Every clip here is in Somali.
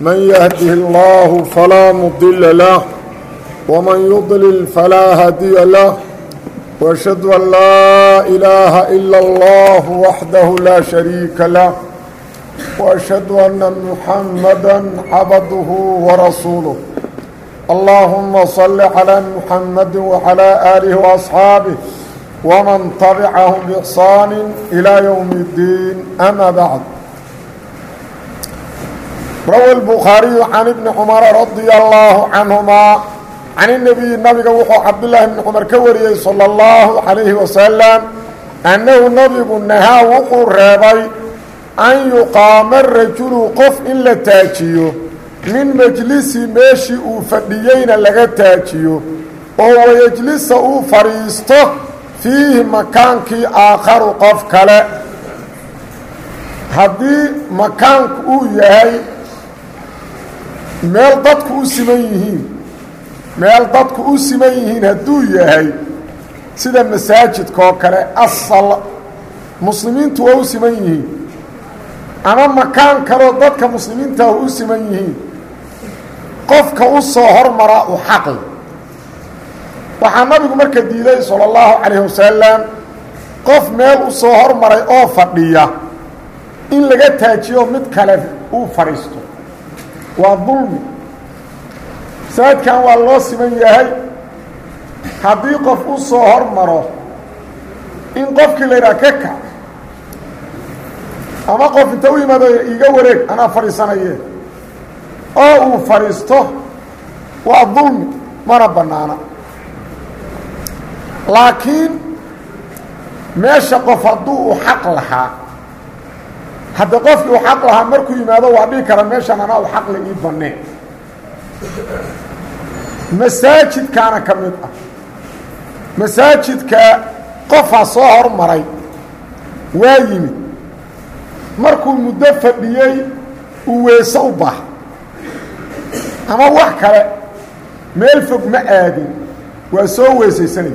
من يهده الله فلا مضل له ومن يضلل فلا هدي له وأشهد أن لا إله إلا الله وحده لا شريك له وأشهد أن محمدا عبده ورسوله اللهم صل على محمد وعلى آله وأصحابه ومن تبعهم بإحسان إلى يوم الدين أما بعد rawa lbukhaariyu can ibni cumara radia allaahu canhumaa can inabiyi nabiga wuxuu cabdulaahi bni cumar ka wariyey sala allahu calayhi wasalam annahu nabigu nahaa wuxuu reebay an yuqaama rajulu qof in la taajiyo min majlisi meeshii uu fadhiyeyna laga taajiyo oo wayajlisa uu fadhiisto fiihi makaankii aakharu qof kale. Haddii makaanku uu yahay meel dadku u siman yihiin meel dadku u siman yihiin hadduu yahay sida masaajidka oo kale asal muslimiintu waa u siman yihiin. Ama makaan kaloo dadka muslimiintaah u siman yihiin. Qofka u soo hormaraa u xaqi waxaa nabigu marka diiday salى اllahu calayh wasalam qof meel u soo hormaray oo fadhiya in laga taajiyo mid kale uu fadhiisto waa dulmi. Masaajidkan waa loo siman yahay. Haddii qof u soo hormaro in qofkii la yidhaha ka kac ama qof inta u yimaado iga wareeg anaa fadhiisanaye oo uu fadhiisto waa dulmi mana bannaana. Laakiin meesha qof hadduu u xaq lahaa hadda qofkii u xaq lahaa markuu yimaado waa dhihi kara meeshan anaa u xaqle ii banneen masaajidkaana ka mid ah. Masaajidka qofaa soo hormaray waa yimid. Markuu muddo fadhiyey uu weese u baha ama wax kale meel fog ma aadin. Waa soo weesaysanaya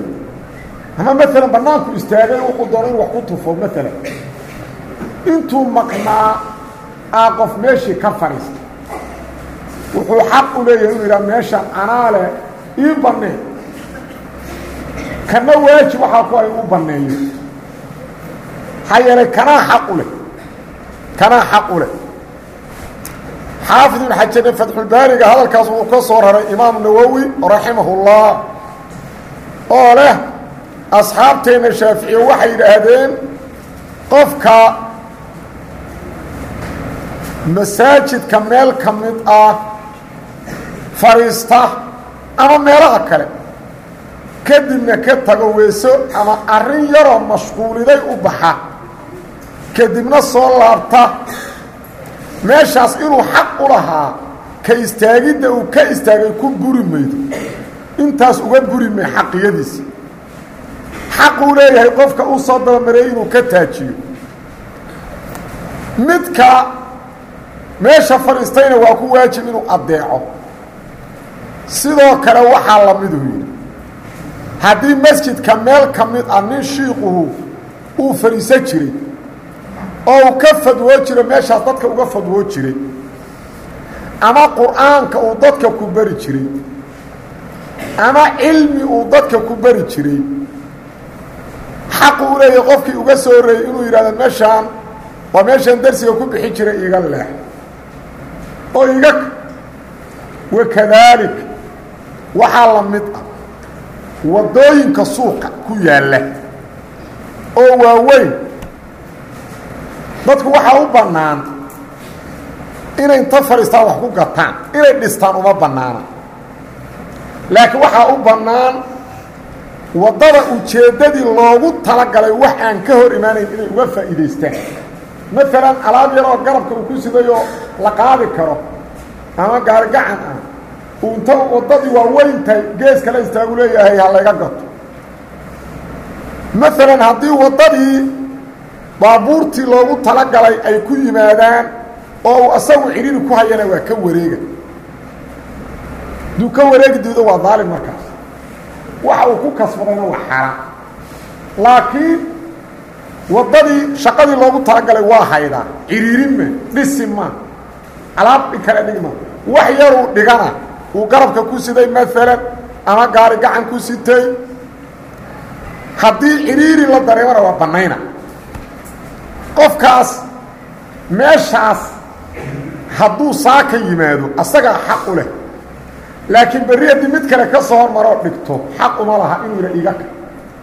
ama maalan bannaanku istaagay wuxuu doona in wax ku tufo maalan intuu maqnaa aa qof meeshii ka fadhiista wuxuu xaq u leeyahay inuu yidhaha meeshan anaa ii banneen kana waajib waxaa ku ay u banneeyo maxaa yeelay kanaa xaq u leh kanaa xaq u leh. Xaafid ibn fatxulbaariga hadalkaas wuxuu ka soo raray imaam nawowi raximahullah oo leh asxaabteenna shaaficiye waxay yidhaahdeen qofka masaajidka meel ka mid ah fadhiista ama meelaha kale. Kadibna ka tago weeso ama arrin yaroo mashquuliday u baxa. Kadibna soo laabta meeshaas inuu xaq u lahaa ka istaagidda uu ka istaagay ku buri maydo. Intaas uga buri may xaqiyadiisa. Xaquu leeyahay qofka uu soo dabamareeyey inuu ka taajiyo. Midka meesha fadhiistayna waa ku waajib inuu addeeco. Sidoo kale waxaa la miduu yidhi haddii masjidka meel ka mid ah nin shiikuhu uu fadhiisan jiray oo uu ka fadwoo jiro meeshaas dadka uga fadwoo jiray ama qur'aanka uu dadka ku bari jiray ama cilmi uu dadka ku bari jiray xaqu u leeyahay qofkii uga soo horreeyey inuu yidhahdo meeshaan waa meeshaan darsiga ku bixi jiray iga leex oo iga wakadaalik waxaa la mid ah waddooyinka suuqa ku yaalla oo waaweyn. Dadku waxaa u bannaan inay inta fadhiistaan wax ku gataan inay dhistaan uma bannaana laakiin waxaa u bannaan waddada ujeeddadii loogu talagalay wax aan ka hor imaanayn inay uga faa'iidaystaan. Maalan alaab yaroo garabka uu ku sidayoo la qaadi karo ama gaarigacan ah. Uu inta waddadii waa weyntahay gees kala istaagu leeyahay ha layga gato. Maalan haddii waddadii baabuurtii loogu talagalay ay ku yimaadaan oo uu asagu cidhiri ku hayana waa ka wareega. Duu ka wareegi diido waa daalim markaas. Waxa uu ku kasbadayna waa xaraan laakiin waddadii shaqadii loogu talagalay waa haydaa. Ciriirin ma dhisi ma. Alaab kale dhigma wax yaruu dhigana. Uu garabka ku siday maalan ama gaari gacan ku sitay. Haddii cidhiiri la dareemana waa bannayna. Qofkaas meeshaas hadduu saaka yimaado asagaa xaq u leh. Laakiin berri haddii mid kale ka soo hormaroo dhigto xaq uma laha inuu yidha iga ka.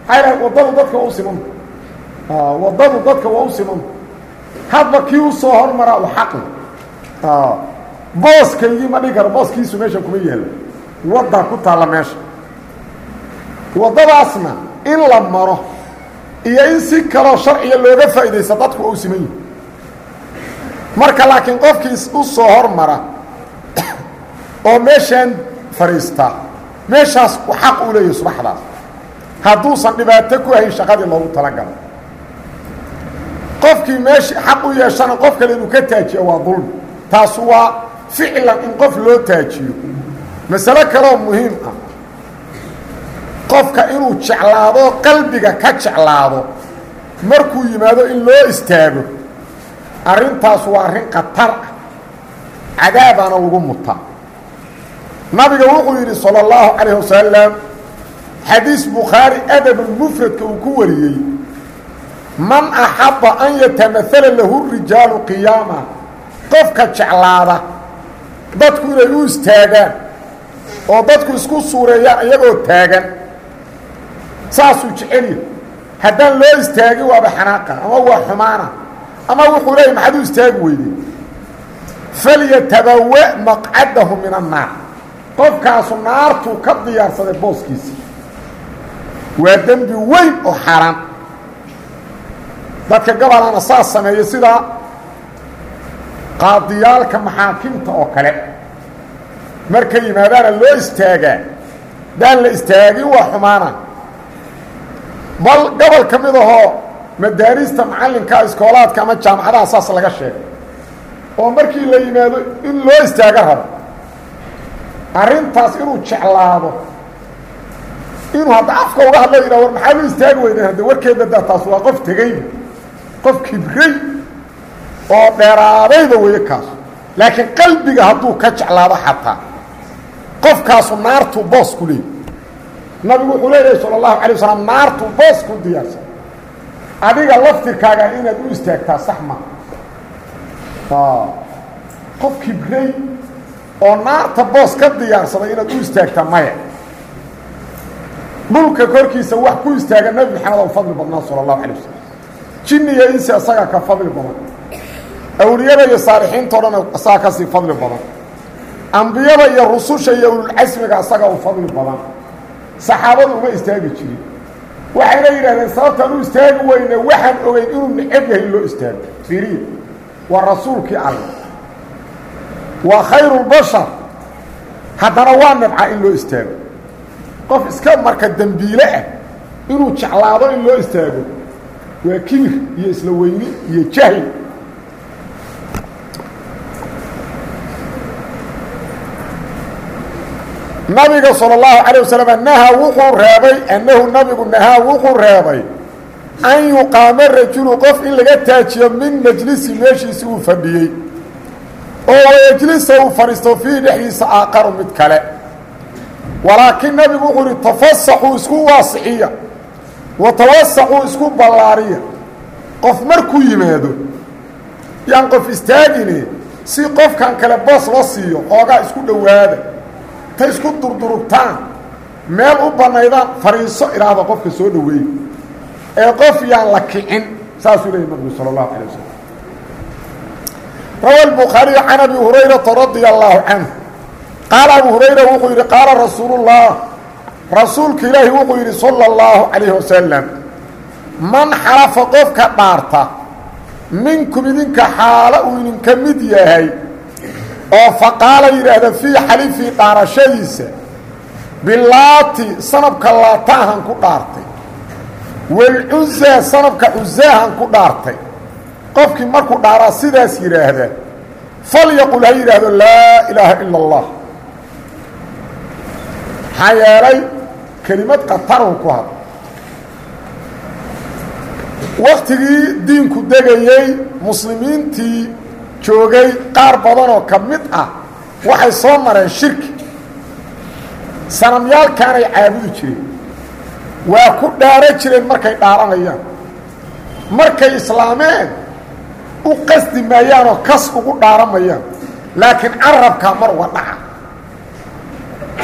Lahay waddadu dadka waa u simanta waddadu dadka waa u simanta hadba kii u soo hormaraa u xaqle booskaygii ma dhigi karo booskiisu meesha kuma yaalo waddaa ku taalla meesha. Waddadaasna in la maro iyo in si kaloo sharciga looga faa'iidaysta dadku waa u siman yihi marka laakiin qofkii u soo hormara oo meeshaan fadhiistaa meeshaas xaq u leeyahay subaxdaas. Hadduusan dhibaato ku hayn shaqadii loogu talagalo qofkii meeshii xaq u yeeshana qof kale inuu ka taajiyo waa dulmi taasu waa ficlan in qof loo taajiyo. Masalo kaleoo muhiim ah qofka inuu jeclaado qalbiga ka jeclaado markuu yimaado in loo istaago arrintaas waa arrin khatar ah. Cadaabaana lagu mutaa nabiga wuxuu yidhi salى اllahu calayh wasalam xadiis bukhaari adabulmufradka uu ku wariyey man axabba an yatamathala lahu rijaalu qiyaama. Qofka jeclaada dadku inay u istaagaan oo dadku isku suureeyaan iyagoo taagan. Saasuu jecelya haddaan loo istaagin waaba xanaaqa ama waa xumaana ama wuxuu leeyay maxaad u istaagi weyde falyatabawa maqcadahu min annaar qofkaasu naartuu ka diyaarsaday booskiisa. Waa dembi weyn oo xaaraan. Dadka gabalana saas sameeya sida qaadiyaalka maxaakimta oo kale. Markay yimaadaana loo istaagaa daan la istaagin waa xumaana. Bal gobol ka mid ahoo madaarista macallinka iskoolaadka ama jaamacadaha saas laga sheegay. Oo markii la yimaado in loo istaaga rabo arrintaas inuu jeclaado inuu hadda afka uga hadlo yidhah war maxaa loo istaagi weydeen hadde warkeeda daa taas waa qof tegeyba qof kibray oo dheeraadayba weeye kaasu laakiin qalbiga hadduu ka jeclaado xataa. Qofkaasu naartuu boos ku leeyay nabigu wuxuu leeyahay sala allahu alay wasalam naartuu boos ku diyaarsan. Adiga laftirkaaga inaad u istaagtaa sax ma. Qof kibray oo naarta boos ka diyaarsaday inaad u istaagtaa maya. Dhulka korkiisa wax ku istaaga nebi maxamed oo fadli badnaa sala allahu alay wasalam jinni iyo insi asagaa ka fadli badan awliyada iyo saalixiinta o dhan asagaa ka sii fadli badan. Ambiyada iyo rususha iyo ululcasmiga asagaa u fadli badan. Saxaabadu uma istaagi jirin. Waxayna yidhahdeen sababtaan u istaagi weyne waxaan ogeyn inuu necab yahay in loo istaago firiya waa rasuulkii alle waa khayru lbashar haddana waa nabca in loo istaago qof iska marka dembiile ah inuu jeclaado in loo istaago waa kibir iyo isla weyni iyo jahli nabiga salى الlahu عalيه waslm nahaa wuxuu reebay annahu nabigu nahaa wuxuu reebay an yuqaama rajulu qof in laga taajiyo min majlisi meeshiisi uu fadhiyey oo yejlisa uu fadhiisto fiihi dhexdiisa aaqaru mid kale walaakiin nabigu wuxuu ihi tafasaxuu isku waasixiya wa tawasacuu isku ballaariya qof markuu yimaado yaan qof istaagine si qofkan kale boos la siiyo xoogaa isku dhowaada ta isku durdurugtaan meel u bannaydaan fadhiiso idhaahda qofka soo dhoweey ee qof yaan la kicin saasuu leeyay nabigu sala allahu calay wasalam rawa albukhaariyu can abi hurayrata radia allaahu canhu. Qaala abu hurayra wuxuu yidhi qaala rasuulullah. Rasuulka ilaahi wuxuu yidhi sala allahu calayhi wasalam man xalafa qofka dhaarta minkum idinka xaalo uu idinka mid yahay oo faqaala yidhaahda fii xalifii dhaarashadiisa bilaati sanabka laataahan ku dhaartay walcuzaa sanabka cusaahan ku dhaartay. Qofkii markuu dhaaraa sidaas yidhaahda falyaqul ha yidhaahdo laa ilaaha ila اllah maxaa yeelay kelimad qatarhu ku hadla waktigii diinku degayey muslimiintii joogay qaar badanoo ka mid ah waxay soo mareen shirki sanamyaalkaanay caabudi jireen waa ku dhaaro jireen markay dhaaranayaan. Markay islaameen u qasdi maayaanoo kas ugu dhaaramayaan laakiin carabkaa mar uga dhaca.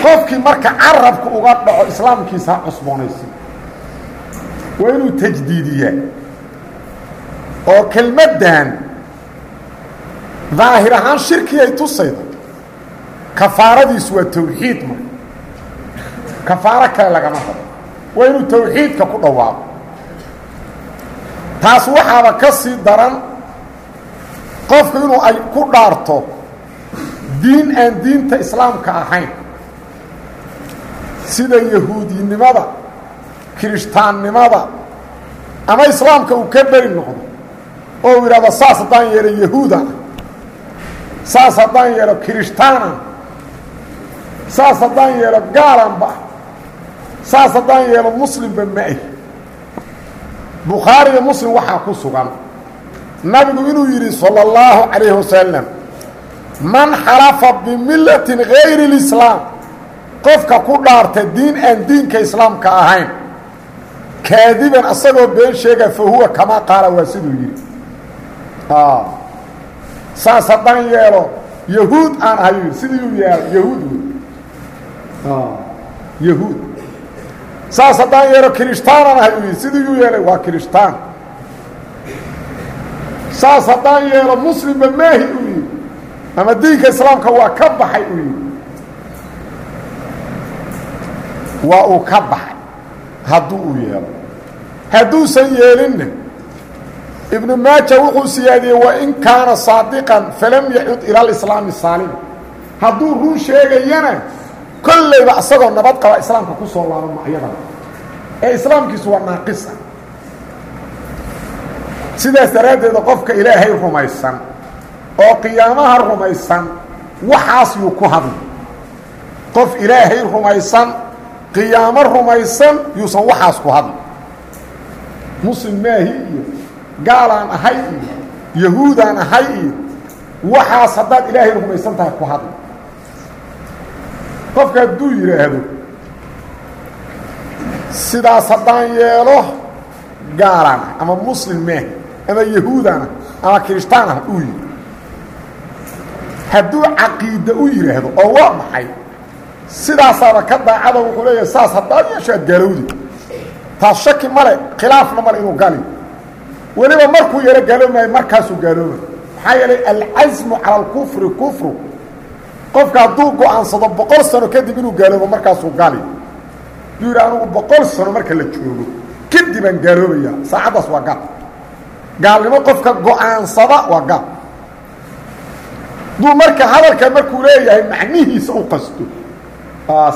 Qofkii marka carabka uga dhaco islaamkiisa ha cusboonaysi. Waa inuu tajdiidiyaa. Oo kelmaddan daahir ahaan shirki ay tusayda kafaaradiisu waa tawxiid marka kafaaro kale lagama rabo waa inuu tawxiidka ku dhawaaqo. Taas waxaaba ka sii daran qofku inuu ay ku dhaarto diin aan diinta islaamka ahayn. Sida yahuudinimada kirishtaannimada ama islaamka uu ka beri noqdo oo uu yidhahdo saas haddaan yeelo yahuudan saas haddaan yeelo kirishtaana saas haddaan yeelo gaalanba saas haddaan yeelo muslimba ma-ah bukhaari iyo muslim waxaa ku sugan nabigu inuu yidhi salى اllahu calayhi wasalam man xalafa bimillatin gayri اlislaam qofka ku dhaarta diin aan diinka islaamka ahayn kaadiban asagoo been sheega fa huwa kamaa qaala waa siduu yidhi saas haddaan yeelo yahuud aan ahay yidhi sidii yeelo yahuud wey yahuud. Saas haddaan yeelo kirishtaan aan ahay u yidhi sidii uu yeelay waa kirishtaan saas haddaan yeelo muslimba maahi uu ama diinka islaamka waa ka baxay uu waa uu ka baxay hadduu uu yeelo. Hadduusan yeelinna ibnu maaja wuxuu siyaadiyey wain kaana saadiqan falam yacud ila alislaami saalima hadduu run sheegayana kollayba isagoo nabad qaba islaamka ku soo laaba macyadan ee islaamkiisu waa naaqisa sidaas daraaddeeda qofka ilaahay rumaysan oo qiyaamaha rumaysan waxaas yuu ku hadli. Qof ilaahay rumaysan qiyaamo rumaysan yuusan waxaas ku hadli. Muslim maahi iyo gaalaan ahay iyo yahuudaan ahay iyo waxaas haddaad ilaahay rumaysan tahay ku hadli. Qofka hadduu yidhaahdo sidaas haddaan yeelo gaalaan ah ama muslim maahi ama yahuudaan ah ama kirishtaan ah uu yidhi. U yidhaahdo oo waa maxay sidaasaaba ka daacada wuxuu leeyahay saas haddaad yeesho aad gaalowdi. Shaki male khilaafna male inuu gali weliba markuu yaro gaaloomaayo markaasuu gaaloomay maxaa yeelay alcasmu cala alkufri kufru. Qofka hadduu go'aansado boqol sano kadib inuu gaaloobo markaasuu gali duu yidhi anugu boqol sano marka la joogo kadibaan gaaloobaya saacaddaas waa gaal. Gaalnimo qofka go'aansada waa gaal. Duu marka hadalka markuu leeyahay macnihiisa u qasto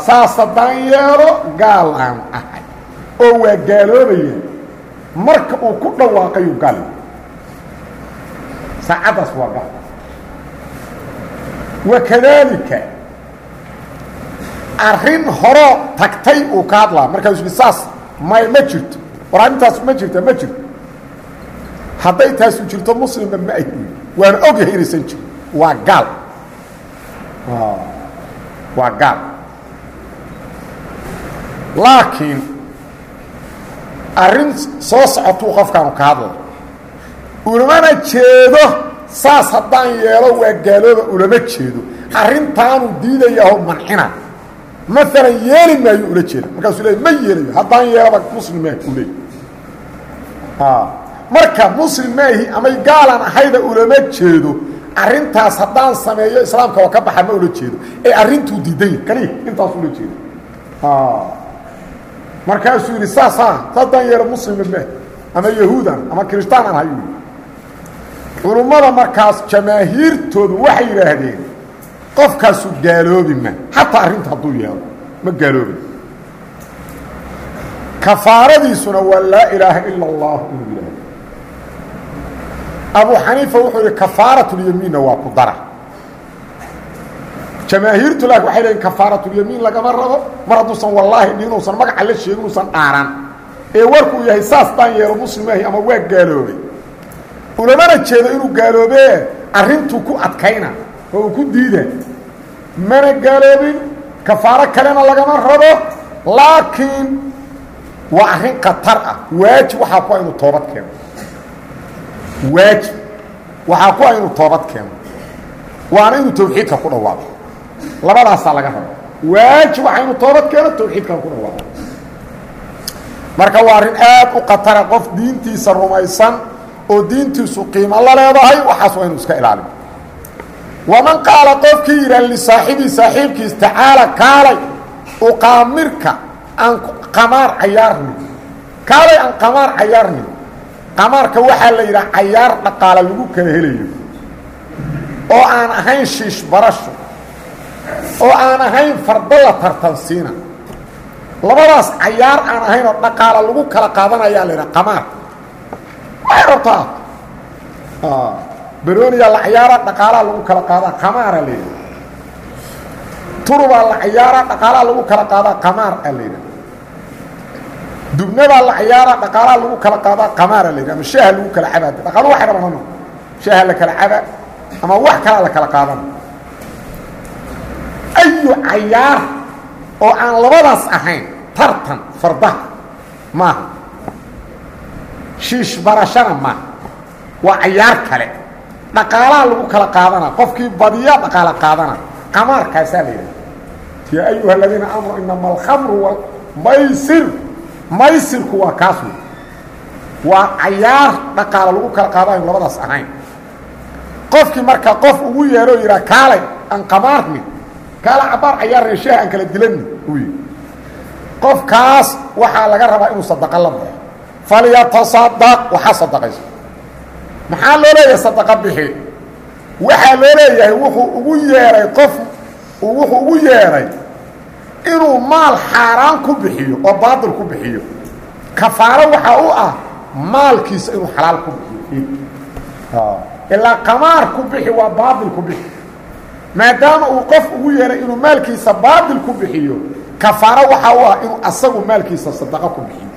saas haddaan yeelo gaal aan ahay. Oo waa gaaloobaya marka uu ku dhawaaqayu gali saacaddaas waa gaal. Wakadaalika arrin horoo tagtay uu ka hadlaa. Markaasuu yidhi saas may ma jirto. War ma jirta ma jirto. Hadday taasu jirto muslimba ma ahi. Waana ogyahay inaysan jirin waa gaal. Waa gaal. Laakiin arrin soo socotuu qofkaanu ka hadlay. Ulamana jeedo saas haddaan yeelo waa gaalooba ulama jeedo. Arrintaanu diidayaho mancina. Maalan yeeli maayo ula jeeda markaasuu leey ma yeelayo. Haddaan yeelaba muslim maahi u leey marka muslim maahi amay gaalan ahayda ulama jeedo arrintaas haddaan sameeyo islaamka waa ka baxa ma ula jeedo. Ee arrintuu diidanya kaliya intaas ula jeedo markaasuu yidhi saasa haddaan yeelo muslima maahi ama yahuudan ama kirishtaanaan hayu culummada markaas jamaahiirtoodu waxay yidhaahdeen qofkaasu gaaloobi ma xataa arrinta hadduu yeelo ma gaaloobi. Kafaaradiisuna waa laa ilaaha ila اllah inuu abu xaniifa wuxuu yihi kafaaratulyamiinna waa ku dara jamaahiirtu laakin waxay leeyiin kafaaratulyamiin lagama rabo. Mar hadduusan wallaahi dhiinuusan magaca la sheegin uusan dhaaran ee warkuu yahay saas daan yeelo muslimaahi ama waa gaaloobay. Ulamana jeedo inuu gaaloobee arrintuu ku adkayna oo uu ku diida mana gaaloobin kafaaro kalena lagama rabo laakiin waa arrin khatar ah. Waajib waxaa ku inuu toobad keeno. Waajib waxaa ku inuu toobad keeno. Waana inuu tawxiidka ku dhawaaqo labadaasaa laga rabo. Waajib waxaa inuu toobad keeno tawxiidkan ku dhawaaqo. Marka waa arrin aad u khatara qof diintiisa rumaysan oo diintiisu qiimo la leedahay waxaas waa inuu iska ilaaliyo waman qaala qofkii yidhaah lisaaxibii saaxiibkiis tacaala kaalay uqaamirka aan qamaar cayaarni kaalay aan qamaar cayaarni qamaarka waxaa la yidhaha cayaar dhaqaala lagu kala helayo oo aan ahayn shiish barasho oo aan ahayn fardo la tartansiina. Labadaas cayaar aan ahayn oo dhaqaala lagu kala qaadanayaa la yidhaha qamaar. Waxay rabtaa beroniyaa la cayaara dhaqaalaa lagu kala qaadaa qamaara la yidhaha turubaa la cayaara dhaqaalaa lagu kala qaadaa qamaar a la yidhaha dubnabaa la cayaara dhaqaalaa lagu kala qaadaa qamaara la yidhaha ama shaaha lagu kala cabaa dhaqaalu waxay rabaan ama shaaha la kala caba ama wax kalaa la kala qaadana ayu cayaar oo aan labadaas ahayn tartan fardaha maaha shiish barashana maaha waa cayaar kale dhaqaalaha lagu kala qaadana qofkii badiya dhaqaala qaadana qamaarkaasaa la yidhaha yaa ayuha aladiina aamanu inama alkhamru maysir maysirku waa kaas wey waa cayaar dhaqaala lagu kala qaadayo labadaas ahayn qofkii marka qof ugu yeero yidhaha kaalay aan qamaarni kaala cabaar cayaarna shaah aan kala dilani uu yidhi qofkaas waxaa laga rabaa inuu sadaqa la baxo. Falyatasadaq waxaa sadaqayso maxaa loo leeyahay sadaqa bixi? Waxaa loo leeyahay wuxuu ugu yeeray qof wuxuu ugu yeeray inuu maal xaaraan ku bixiyo oo baadil ku bixiyo. Kafaaro waxaa u ah maalkiisa inuu xalaal ku bixiyo. Ilaa qamaar ku bixi waa baadil ku bixi maadaama uu qof ugu yeeray inuu maalkiisa baadil ku bixiyo kafaaro waxaa u ah inuu asagu maalkiisa sadaqo ku bixiyo.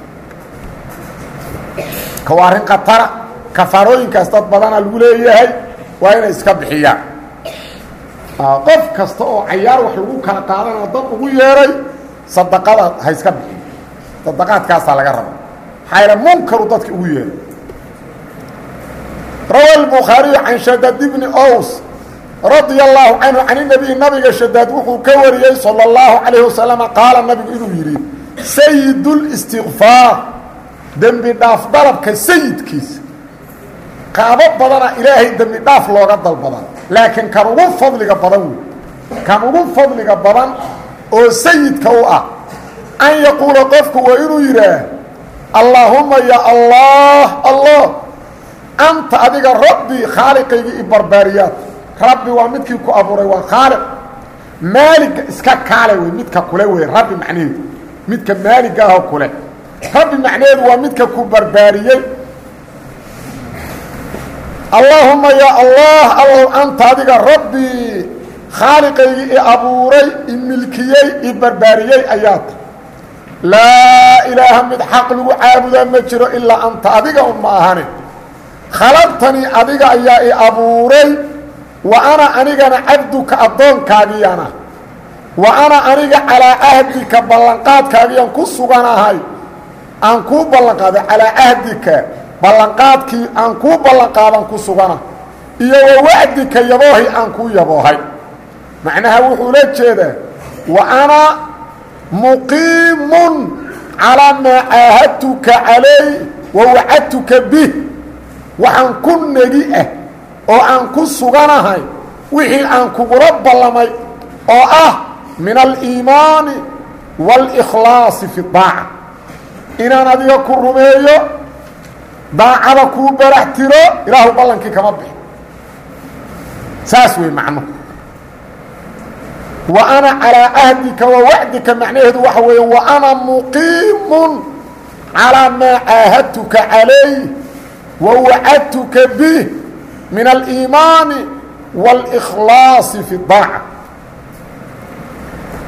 Waa arrin khatara kafaarooyinkaas dad badana lagu leeyahay waa inay iska bixiyaan. Qof kasta oo cayaar wax lagu kala qaadanao dad ugu yeeray sadaqada ha iska bixiyo sadaqaadkaasaa laga raba maxaa yaele munkaru dadki ugu yeeray rawa الbukhaariyu can shadad bni ows radia allaahu canhu can inabiyi nabiga shadaad wuxuu ka wariyey sala allahu calayhi wasalama qaala nabigu inuu yidhi sayidulstikfaar dembi dhaaf dalabka sayidkiisa qaabo badana ilaahay dembi dhaaf looga dalbadaa laakiin kan ugu fadliga badan wey kan ugu fadliga badan oo sayidka u ah an yaquula qofku waa inuu yidhaah allaahumma ya allah allah anta adiga rabbii khaaliqaygii i barbaariyaad rabbi waa midkii ku abuuray waa khaaliq. Maaliga iska kaale wey midka kule wey rabbi macnaheedu midka maaliga ahoo kule. Rabbi macnaheedu waa midka ku barbaariyey. Allaahumma yaa allah allow anta adiga rabbii khaaliqaygii i abuuray i milkiyey i barbaariyey ayaata laa ilaaha mid xaq lagu caabudaa ma jiro ilaa anta adiga un ma ahane khalaqtanii adiga ayaa i abuuray wa ana anigana cabduka addoonkaagiiyana wa ana aniga calaa cahdika ballanqaadkaagiyaan ku suganahay. Aan kuu ballanqaaday calaa cahdika ballanqaadkii aan kuu ballanqaadan ku sugana. Iyo wa wacdika yaboohi aan kuu yaboohay. Macnaha wuxuu la jeedaa wa ana muqiimun calaa maa caahadtuka calay wa wacadtuka ku negi ah oo aan ku suganahay wixii aan kugula ballamay oo ah min aliimaani wاlkhlaasi fi daaca. Inaan adiga ku rumeeyo daacada kuu barax tiro ilaahu ballankii kama bixi saas wey macnuhu wa ana calaa cahdika wa wacdika macnaheedu waxa weeye wa ana muqiimun calaa maa caahadtuka calayh wa wacadtuka bih min aliimaani wاlkhlaasi fi daaca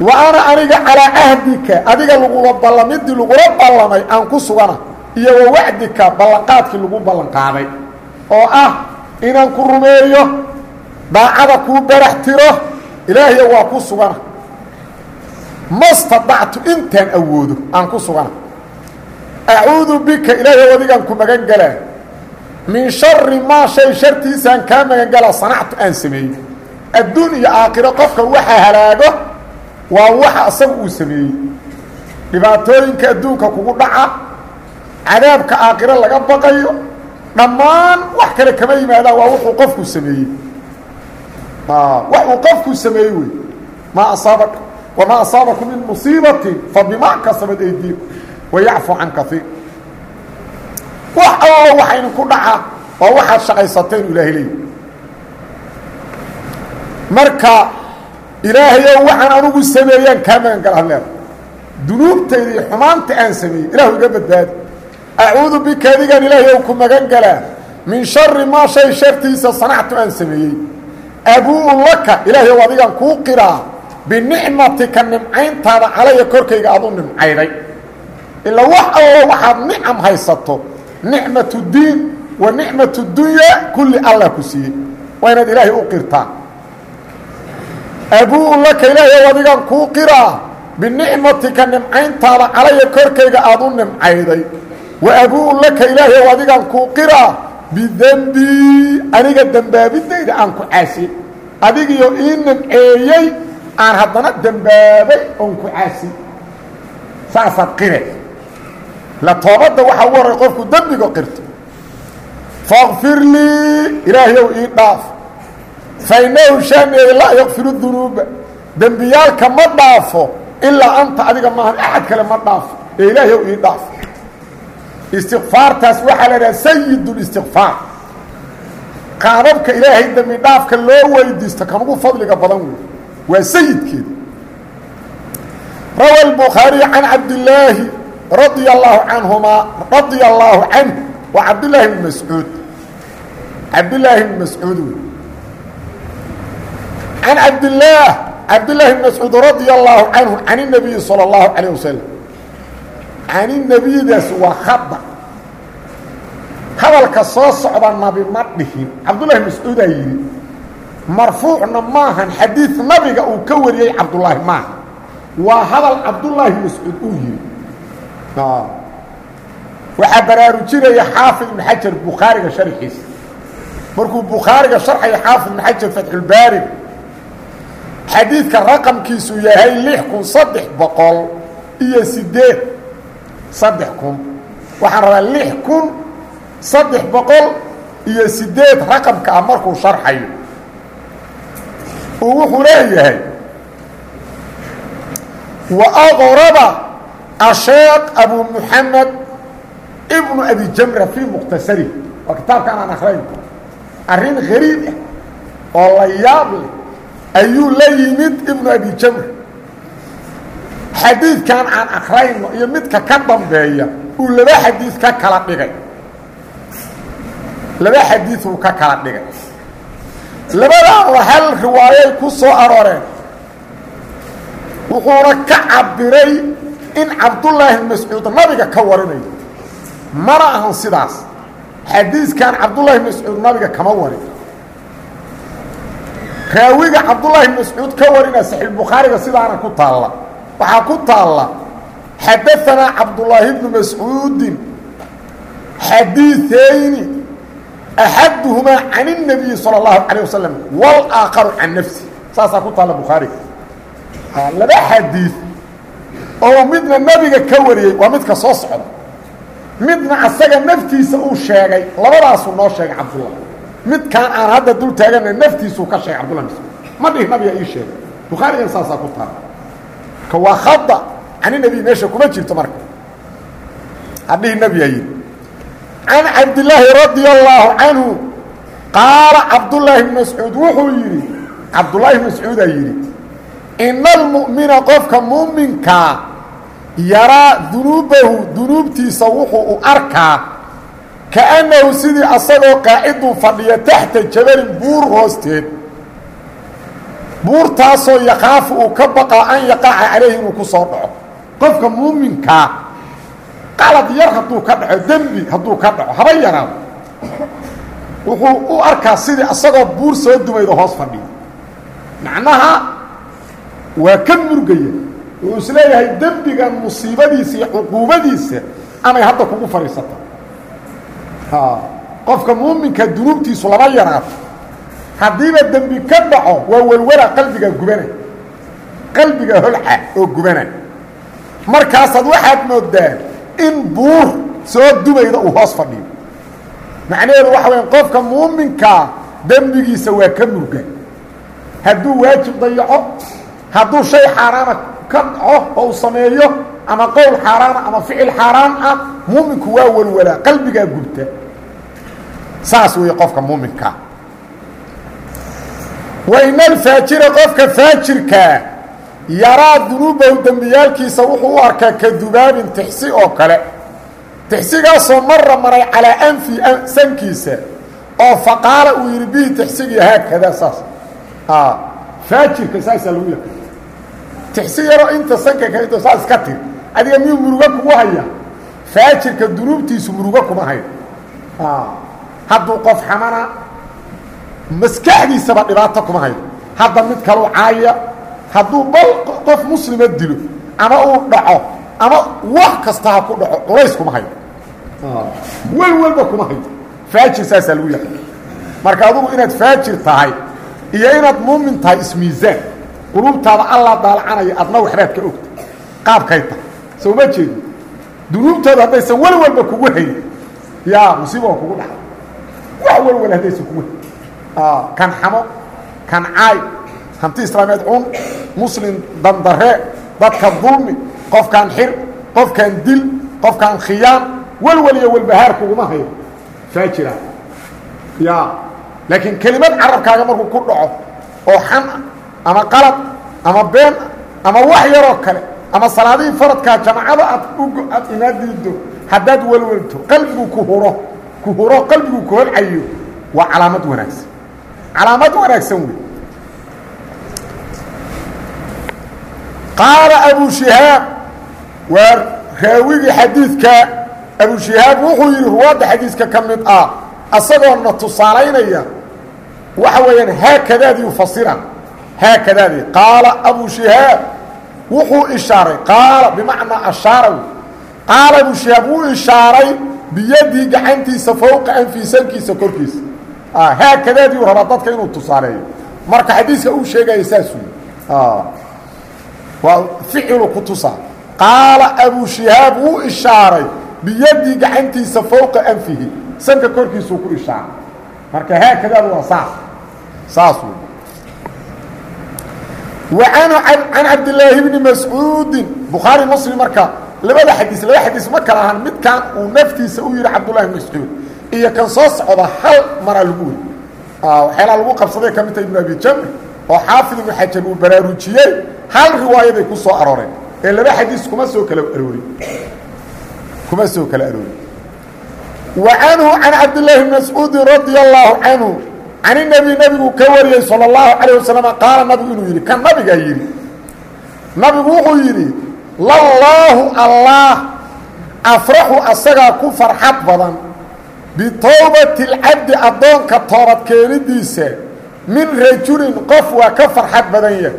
wa ana aniga calaa cahdika adiga lagula ballamidii lagula ballamay aan ku sugana iyo wa wacdika ballanqaadkii lagu ballanqaaday oo ah inaan ku rumeeyo daacada kuu barax tiro ilaahiya waa ku sugana. Ma stadactu intaan awoodo aan ku sugana. Acuudu bika ilaahiy adigaan ku magan galaa min shari maa shay shartiisaan kaa magan galaa sanactu aan sameeyey. Adduun iyo aakhiro qofka waxa halaago waa waxa asaga uu sameeyey. Dhibaatooyinka adduunka kugu dhaca cadaabka aakhiro laga baqayo dhammaan wax kale kama yimaadaan waa wuxuu qofku sameeyey. Wax uu qofku sameeyey wey. Maa asaaba wamaa asaabakum min musiibatin fabimaa kasabad aydiikum wayacfu can kaiir wax allo waxa idinku dhaca waa waxaad shaqaysateen ilaahay leeyi marka ilaahayow waxaan anugu sameeyaan kaa magan gala dunuubtayda iyo xumaanta aan sameeyey ilaahu iga badbaadi acuudu bika adigaan ilaahayow ku magan galaa min shari maa shay shartiisa sanactu aan sameeyey abuu laka ilaahayow adigaan kuu qiraa. Binicmatika nimcayntaada calaya korkayga aad u nimcayday. Ilaa wax allo waxaad nicam haysato nicmat diin wa nicmat dunya kulli allah ku siiyey. Waa inaad ilaahay u qirtaa. Abuu laka ilaahayow adigaan kuu qiraa. Binicmatika nimcayntaada calaya korkayga aad u nimcayday. Wa abuu laka ilaahayow adigaan kuu qiraa. Bidembii aniga dembaabidayda aan ku caasiyey adigiyo ii nimceeyey aan haddana dembaabay oon la toobadda waxaa ugu horray qofku dembiga qirto. Fakfir lii ilaahyow ii dhaaf. Fainahu shaaneey laa yakfiru dunuuba. Dembiyaalka ma dhaafo ilaa anta adiga maahan axad kale ma dhaafo ee ilaahyow ii dhaaf. Istikfaartaas waxaa la idhaha sayidulistikfaar qaababka ilaahay dembi dhaafka loo weydiisto kan ugu fadliga badan wey. Waa sayidkeeda rawa albukhaari can cabdillaahi radia allaahu canhumaa radia allaahu canhu waa cabdillaahi bn mascuud cabdillaahi bn mascuud wey can cabdillaah cabdillaahi bn mascuud radia allaahu canhu can inabiyi sala allahu calayh wasalam caninebiyadaas waa khada hadalka soo socda nabi ma dhihin. Cabdullahi mascuudaa yidhi marfuucna maahan xadiid nabiga uu ka wariyey cabdullaahi maaha waa hadal cabdullaahi mascuud uu yidhi waxaa baraarujinaya xaafid ibn xajar bukhaariga sharxiisa markuu bukhaariga sharxaya xaafid ibn xajar fatxulbaariga xadiidka raqamkiisu yahay lix kun saddex boqol iyo sideed saddex kun. Waxaan rabaa lix kun saddex boqol iyo sideed raqamka ah markuu sharxayo uu wuxuu leeyahay wa asheekh abu muxamed ibnu abi jamra fii mukhtasari waa kitaabkaan aan akhrayn arrin gariib ah oo la yaab leh ayuu la yimid ibnu abi jamra. Xadiidkan aan akhrayno iyo midka ka dambeeya uu laba xadiid ka kala dhigay. Laba xadiiduu ka kala dhigay. Labadaanba hal riwaayay ku soo arooreen. Wuxuuna ka cabiray in cabdullaahi mascuud nabiga ka warinayo mana ahan sidaas xadiiskan cabdullaahi mascuud nabiga kama warin raawiga cabdullaahi mascuud ka warina saxiixbukhaariga sidaana ku taalla waxaa ku taalla xadaanaa cabdullaahi bnu mascuudin xadiiثayni axaduhumaa can الnabiyi salى اllahu calيه wasalam wاlaakharu can nafsi saasaa ku taalla bukhaariga laba xadiid oo midna nebiga ka wariyey waa midka soo socda. Midna asaga naftiisa uu sheegay labadaasuu noo sheegay cabdullah midkaan aan hadda dul taagana naftiisuu ka sheegay cabdullah mascuud ma dhihi nabiga ii sheegay. Bukhaarigan saasaa ku taalla ka waa khada cani nebi meesha kuma jirto marka. Hadhihi nebiga yidhi. Can cabdillaahi radia allaahu canhu qaala cabdullaahi bn mascuud wuxuu yidhi cabdullaahi mascuudaa yidhi ina almu'mina qofka muuminkaa yaraa dunuubahu dunuubtiisa wuxuu u arkaa kaannahu sidii asagoo qaaciduu fadhiya taxta jabalin buur hoosteed. Buurtaasoo yakaafu uu ka baqaa an yaqaca calayhi inuu ku soo dhaco. Qofka muuminkaa qalad yar hadduu ka dhaco dembi hadduu ka dhaco haba yaraado wuxuu u arkaa sidii asagoo buur soo dumaydo hoos fadhiyo macnaha waa ka murgaya wuxuu is leeyahay dembigan musiibadiisa iyo cuquubadiisa amay hadda kugu fadhiisata qofka muuminka dunuubtiisu lama yaraato. Haddiiba dembi ka dhaco waa welwala qalbiga gubana qalbiga holca oo gubana markaasaad waxaad moodaa in buur soo dumayda uu hoos fadhiyo. Macnaheedu waxa weya qofka muuminkaa dembigiisa waa ka murga. Hadduu waajib dayaco hadduu shay xaaraana ka dhaco oo uu sameeyo ama qowl xaaraana ama ficil xaaraan ah muuminku waa welwalaa qalbigaa gubta. Saas weeye qofka muuminkaa waina alfaajira qofka faajirkaa yaraa dunuubahu dembiyaalkiisa wuxuu u arkaa ka dubaabin tixsi oo kale. Tixsigaasoo mara maray calaa anfi sankiisa oo faqaala uu yidhi bihi tixsigii haakadaa saas. Faajirka saasaa lagu yaqaan tixsi yaroo inta sanka kainto saa iska tir. Adiga miyuu murugo kugu haya faajirka dunuubtiisu murugo kuma hayo. Hadduu qof xamana maskaxdiisaba dhibaato kuma hayo. Hadda mid kalu caaya hadduu bal qof muslima dilo ama uu dhaco ama wax kasta ha ku dhaco culays kuma hayo. Welwelba kuma hayo. Faajir saasaa lagu yaqaan. Marka adugu inaad faajir tahay iyo inaad muumin tahay ismiisaan quluubtaada allaa daalacanaya adna waxbaad ka ogta qaabkay tahay soo ma jeedo dunuubtooda haddaysan welwelba kugu hayn. Yaa musiiba oo kugu dhaca wax welwel haddaysan kugu hayn. Kan xamo kan caay hanti islaameed cun muslim dandaree dadka dulmi qofkaan xir qofkaan dil qofkaan khiyaan welwel iyo welbahaar kuguma hayo faajira ya laakiin kelimad carabkaaga markuu ku dhaco oo xan ama qalad ama been ama wax yaroo kale ama salaadihii faradkaa jamacada aad aad inaa diido haddaad welwelto qalbigu ku huro ku huro qalbigu ku holcayo waa calaamad wanaagsan. Calaamad wanaagsan wey qaala abu shihaab waa raawigii xadiidka abu shihaab wuxuu yidhi ruwaadda xadiiska ka mid ah asagoona tusaalaynaya waxa weeyaan haakadaadii ufasira haakadaadii qaala abu shihaab wuxuu ishaaray qaala bimacnaa ashaara qaala abu shihaab wuu ishaaray biyadii gacantiisa fowqa anfiisankiisa korkiisa. Haakadaadiiu rabaa dadka inuu tusaaleeyo. Marka xadiiska uu sheegaya saas wey waa ficilu ku tusaa qaala abu shihaab wuu ishaaray biyadii gacantiisa fowqa anfihi sanka korkiisuu ku ishaaray marka haakadaadu waa saas. Saas wey can cabdilaahi bni mascuudin bukhaari muslim marka labada xadiis laba xadiis ma kala ahan midkan uu naftiisa u yidhi cabdullahi bn mascuud iyo kan soo socda hal maraa lagu wey waxyaalaha lagu qabsaday ka mid taha ibnu abi jamr oo xaafid ibnu xajar uu baraarujiyey hal riwaayaday ku soo arooreen ee laba xadiis kuma soo kala aroorin. Kuma soo kala aroorin. Wa canhu can cabdillaahi bni mascuudin radia allaahu canhu can nabi nabigu ka wariyey sala allahu calayh wasalam qaala nabigu inuu yidhi kan nabiga yidhi. Nabigu wuxuu yidhi lallaahu allaah afraxu asagaa ku farxad badan. Bitowbati alcabdi addoonka toobadkeenidiisa min rajulin qof waa ka farxad badan yahay.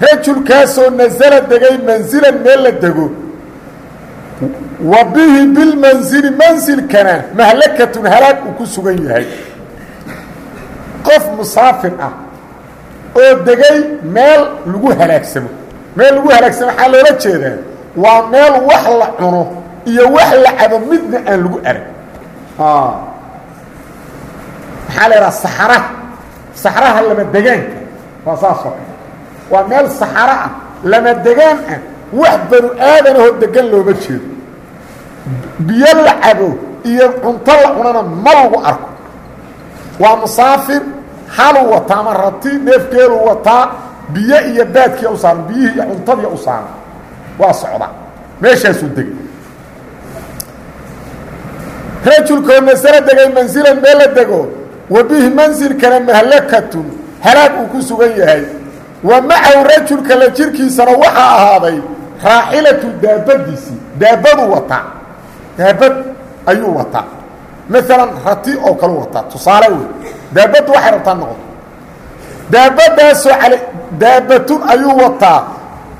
Rajulkaasoo nasala degay manzilan meel la dego. Wa bihi bilmansili mansilkana mahlakatun halaag uu ku sugan yahay qof musaafir ah oo degay meel lagu halaagsamo. Meel lagu halaagsamo waxaa loola jeedaa waa meel wax la cuno iyo wax la cabo midna aan lagu arag. Maxaa la idhaha saxaraha lama degaanka. Waa saas oo kale. Waa meel saxaro ah lama degaan ah. Wax banu aadanahoo degan looma jeedo. Biyo la cabo iyo cunto la cunana ma lagu arko waa musaafir haluu wataa ama rati neefgeeluu wataa biyo iyo baadkii u saaran biyihii iyo cuntadii u saaran waa socda. Meeshaasuu degay. Rajulkoo nasalo degay mansilan meel la dego wa bihi mansilkana mahlakatun halaag uu ku sugan yahay. Wa macahu rajulka la jirkiisana waxaa ahaaday raaxilatu daabadiisii daabaduu wataa. Daabad ayuu wataa maalan rati oo kalu wataa tusaale wey daabaddu waxay rabtaa noqoto daabadaasoo daabatun ayuu wataa.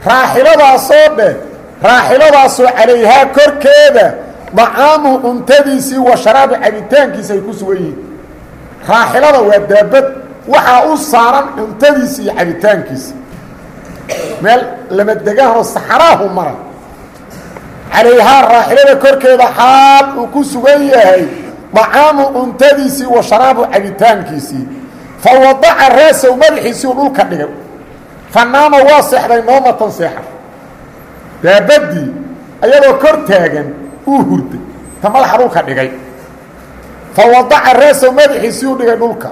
Raaxiladaasoo dheh raaxiladaasoo calayhaa korkeeda dacaamuhu cuntadiisii wa sharaabu cabitaankiisa ay ku sugan yihiin. Raaxilada waa daabad waxaa u saaran cuntadiisa iyo cabitaankiisa. Meel lama degaanoo saxaraahu mara calayhaa raaxilada korkeeda xaal uu ku sugan yahay dacaamu cuntadiisii wa sharaabu cabitaankiisii. Fa wadaca raasow madaxiisiiu dhulka dhigay. Fa naama waa seexday noomatan seexa daabaddii ayadoo kor taagan uu hurday. Ta madaxa dhulka dhigay. Fa wadaca raasow madaxiisiiu dhigay dhulka.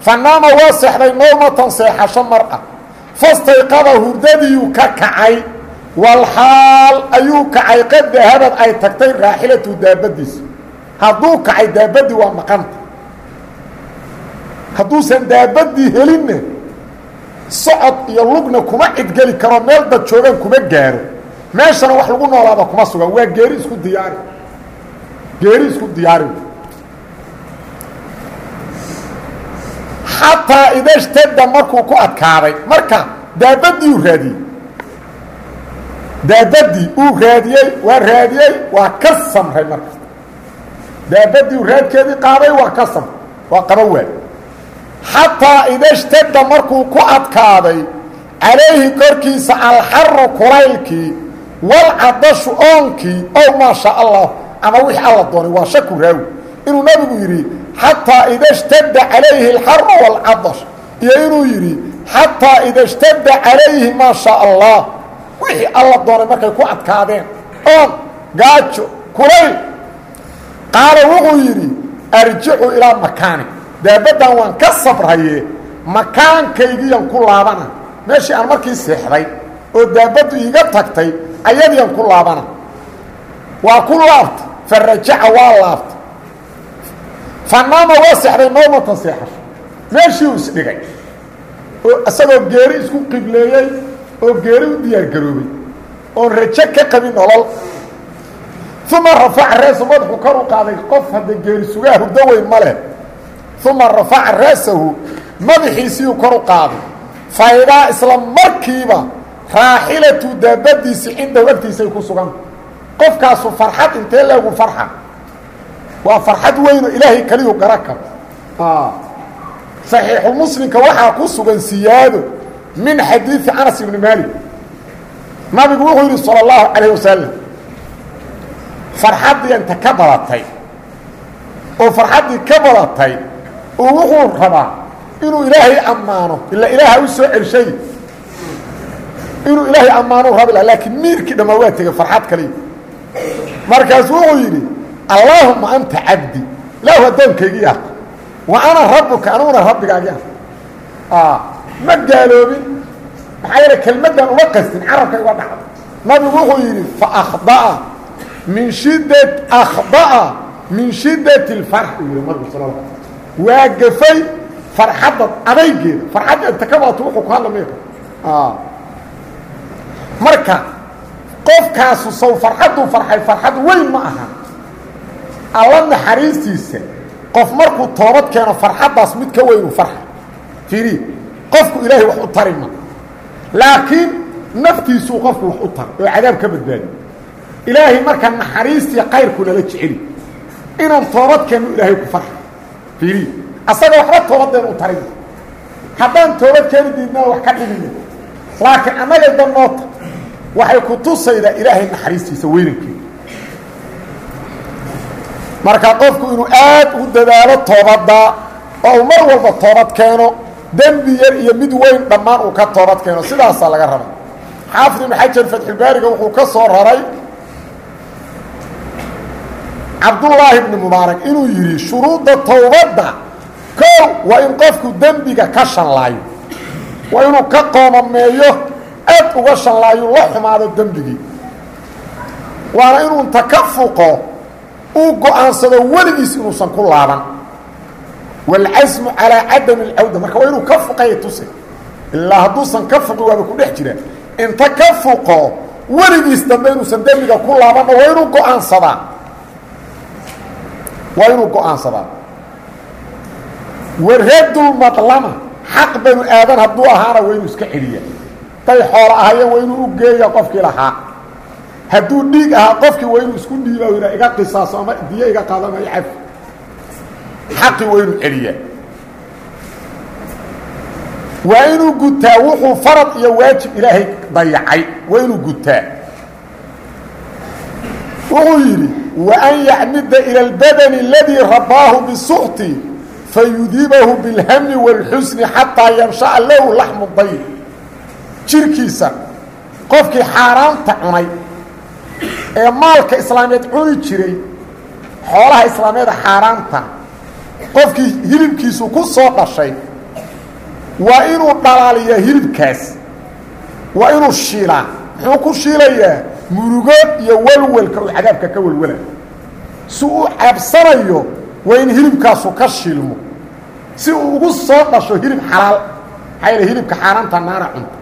Fa naama waa seexday noomatan seexasho mar ah. Fastayqada hurdadiiu ka kacay. Walxaal ayuu kacay qad dahabad ay tagtay raaxilatu daabaddiisa hadduu kacay daabaddii waa maqanta hadduusan daabaddii helinna socod iyo lugna kuma cidgeli karo meel dad joogaan kuma gaaro. Meeshana wax lagu noolaaba kuma sugan. Waa geeri isku diyaari. Geeri isku diyaari. Xataa idashtada markuu ku adkaaday marka daabaddii uu raadiyey. Daabaddii uu raadiyey waa raadiyey waa ka samray marka daabaddii uu raadkeedii qaaday waa ka samray waa qaba waay xataa idashtada markuu ku adkaaday calayhi korkiisa alxaru kulaylkii walcadashu oonkii ow maa shaa allah ama wixii alla doonay waa shaku raawi. Inuu nabigu yidhi xataa ida shtada calayhi alxaru walcadash iyo inuu yidhi xataa ida shtada calayhi maa shaa allah wixii alla doonay markay ku adkaadeen. Oon gaajo kulayl qaala wuxuu yidhi arjicu ilaa makaani. Daabaddan waan ka sabraye makaankaygiiyan ku laabana. Meeshii aan markii seexday oo daabaddu iiga tagtay ayadiiyan ku laabana. Waa ku laabta. Fa rajaca waa laabta. Fa naama waa seexday noomatan seexasho meeshii uu isdhigay oo isagoo geeri isku qibleeyey oo geeri u diyaargaroobay oon rajo ka qabin nolol uma rafaca raasahu madaxuu kor u qaaday qof hadda geeri sugaa hurdo weyn ma leh uma rafaca ra'sahu madaxiisiiuu kor u qaaday faydaa isla markiiba raaxilatu daabadiisi cindahu agtiisay ku sugan qofkaasu farxad intee leegu farxa waa farxad weynoo ilaahay keliyu garan karo saxiixu muslimka waxaa ku sugan siyaado min xadiidi anas ibni maalik nabigu wuxuu yidhi salى اllahu calayh wasalam farxaddii inta ka badatay oo farxaddii ka badatay oo wuxuu rabaa inuu ilaahay ammaano ila ilaaha u soo celshay. Inuu ilaahay ammaanuu rabi laha laakiin miirkii dhammaa waa tegey farxad kaliya markaasu wuxuu yidhi allaahuma anta cabdi. Ilaahu addoonkaygii ah. Wa ana rabbuka aniguna rabbigaagi ah. Ma gaaloobin. Maxaa yeele kelmaddan uma qastin carabka iga dhacda nabigu wuxuu yidhi faakdaa min shiddat akhda'a min shiddati اlfarx uu yihi nabigu sal la waa gafay farxadda adaygeeda farxadda inta ka badato wuxuu ku hadla maya marka qofkaasu saw farxadduu farxay farxad weyn ma aha alla naxariistiisa qof markuu toobad keeno farxaddaas mid ka weynu farxa fiiri qofku ilaahay wax u tari ma laakiin naftiisuu qofku wax u tara oo cadaab ka badbaadi ilaahay marka naxariistii kayrku nala jeceli. Inaan toobad keenno ilaahay ku farxa fiiri asaga waxba toobadeen u tarin. Haddaan toobad keeni diidnaa wax ka dhigina laakiin annaga danoota waxay ku tusaydaa ilaahay naxariistiisa weynankeeda. Marka qofku inuu aad u dadaalo toobadda oo uu mar walba toobad keeno dembi yar iyo mid weyn dhammaan uu ka toobad keeno sidaasaa laga raba xaafid ibnu xajar fatxulbaariga wuxuu ka soo raray cabdullaahi ibni mubaarak inuu yidhi shuruudda towbadda kow waa in qofku dembiga ka shanlaayo. Waa inuu ka qoomameeyo aad uga shanlaayo la xumaado dembigii. Waana inuu inta ka fuqo uu go'aansado weligiis inuusan ku laaban. Waalcasmu calaa cadami alcawda marka waa inuu ka fuqaya tuse ilaa hadduusan ka fuqi waaba ku dhex jira. Inta ka fuqo weligiis dambe inuusan dembiga ku laabanna waa inuu go'aansadaa waa inuu go'aansadaa waradulmadlama xaq banu aadan hadduu ahaana waa inuu iska celiya day xoolo ahayeen waa inuu u geeya qofkii lahaa. Hadduu dhiig ahaa qofkii waa inuu isku dhiiba iga qisaaso ama diyo iga qaado ama icafi xaqii waa inuu celiyaa waa inuu gutaa wuxuu farad iyo waajib ilaahay dayacay. Waa inuu gutaa. Wuxuu yidhi waan yacmida ila albadani aladii rabaahu bisuxti fayudibahu bilhamni wاlxusni xataa yanshaca lahu laxmu dayr jirkiisa qofkii xaaraanta cunay ee maalka islaameed cuni jiray xoolaha islaameeda xaaraanta qofkii hilibkiisu ku soo dhashay waa inuu dhalaaliyaa hilibkaas waa inuu shiilaa muxuu ku shiilayaa murugo iyo walwalka uu cadaabka ka walwala si uu cabsanayo waa in hilibkaasu ka shilmo. Si uu ugu soo dhasho hilib xalaal maxaa hilibka xaaraanta naara cunta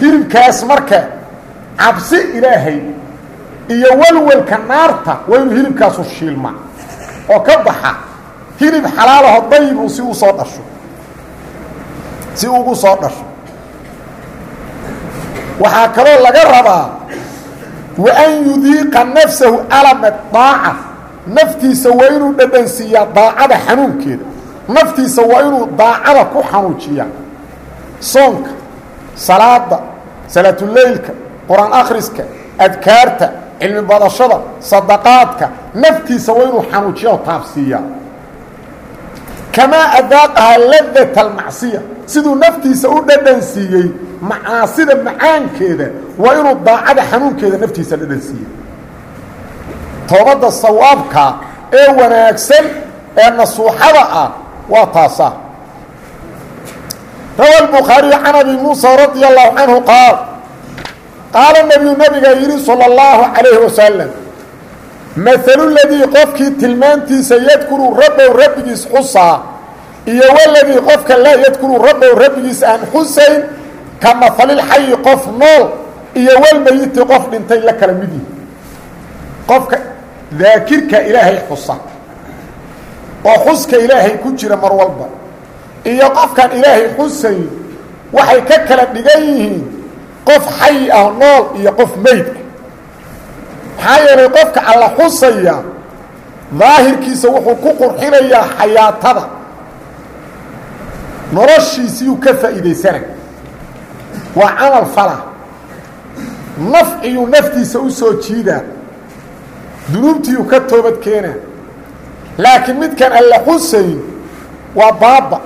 hilibkaas marka cabsi ilaahay iyo walwalka naarta waa inuu hilibkaasu shiilma oo ka baxa hilib xalaalaho dayibu si uu soo dhasho. Si ugu soo dhasho waxaa kaloo laga rabaa wa an yudiiqa nafsahu alama daaca naftiisa waa inuu dhadhansiiyaa daacada xanuunkeeda. Naftiisa waa inuu daacada ku xanuujiyaa soonka salaada salaatuleylka qur'aan akhriska adkaarta cilmi badashada sadaqaadka naftiisa waa inuu xanuujiya oo taabsiiyaa kamaa adaaqahaa ladat almacsiya siduu naftiisa u dhadhan siiyey macaasida macaankeeda waa inuu daacada xanuunkeeda naftiisa dhadhan siiyey toobadda sawaabka ee wanaagsan ee nasuuxada ah waa taasaa. Rawa albukhaariyu can abi muusa radia allahu canhu qaal qaala nabiga yidhi sala allahu calayhi wasalam maalu ladii qofkii tilmaantiisa yadkuru rabbow rabbigiis xusaa iyo waladii qofka laa yadkuru rabbow rabbigiis aan xusayn ka mafalilxayi qof nool iyo walmeyiti qof dhintay la kala mid yihi qofka daakirka ilaahay xusa oo xuska ilaahay ku jira mar walba iyo qofkaan ilaahay xusayn waxay ka kala dhigan yihiin qof xayi ah nool iyo qof meyd ah maxaa yeelay qofka alla xusaya daahirkiisa wuxuu ku qurxinayaa xayaatada. Noloshiisiyuu ka faa'iidaysanay waa camal fala nafciyuu naftiisa u soo jiidaa dunuubtiiyuu ka toobad keenaa laakiin midkaan alla xusayn waa baaba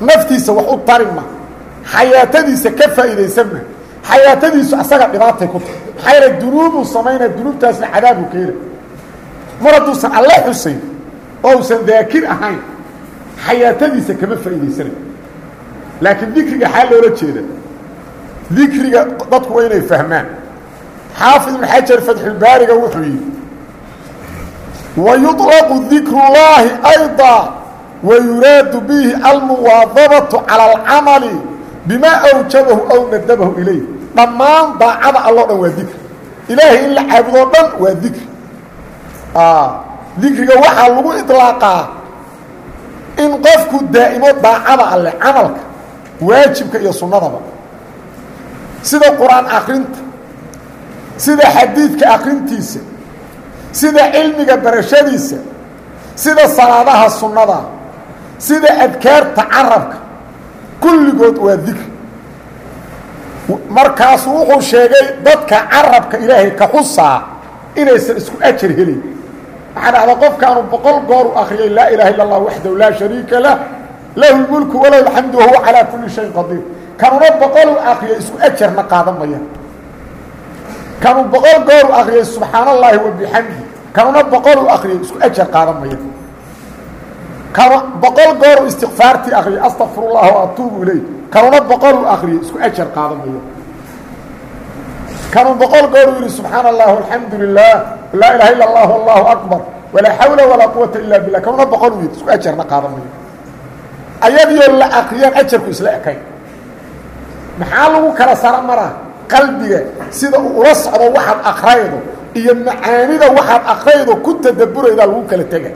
naftiisa wax u tarima xayaatadiisa ka faa'iidaysanma. Xayaatadiisu asaga dhibaatay ku tahay maxaa yeele dunuubuu samaynaya dunuubtaasna cadaabu keena mar hadduusan alla xusayn oo usan daakir ahayn xayaatadiisa kama faa'iidaysanayo laakiin dikriga xaa loola jeeda dikriga dadku waa inay fahmaan xaafid ibn xajar fatxulbaariga wuxuu yidhi wayuطlaqu dikru llaahi ayضa wayuraadu bihi almuwaadabatu calى alcamali bimaa awjabahu aw nadabahu ilayh dhammaan daacada alloo dhan waa dikri ilaahay in la caabudoo dhan waa dikri dikriga waxaa lagu iطlaaqaa in qofku daa'imo daacada alleh camalka waajibka iyo sunnadaba. Sida qur'aan akrinta sida xadiidka akrintiisa sida cilmiga barashadiisa sida salaadaha sunnada sida adkaarta carabka kulligood waa dikri markaasu wuxuu sheegay dadka carabka ilaahay ka xusaa inaysan isku ajar helin. Waxaa qofkaanu boqol goor u akriyay laa ilaha illa اllah waxdahu laa shariika lah lahu lmulku walahu alxamdu wahuwa calaa kuli shayin qadiir. Kanuna boqol u akriya isku ajarna qaadan maya. Boqol goor u akriyay subxaan allahi wabixamdi kanuna boqol u akriyay isku ajar qaadan kanu boqol goor u istikfaartii akriyay astakfir اllah atuubu ilay kanuna boqol u akriyay isku ajar qaadan maya kanu boqol goor u yidhi subxaana allah alxamdu lilah laa ilaha illa اllah allahu akbar walaa xawla walaa quwata ila billah. Kanuna boqol u yidhi isku ajarna qaadan maya ayadiyo la akriyaan ajarku isla ekay maxaa lagu kala sara maraa? Qalbiga sida uu ula socdo waxaad akraydo iyo macaanida waxaad akraydo ku tadaburaydaa lagu kala tega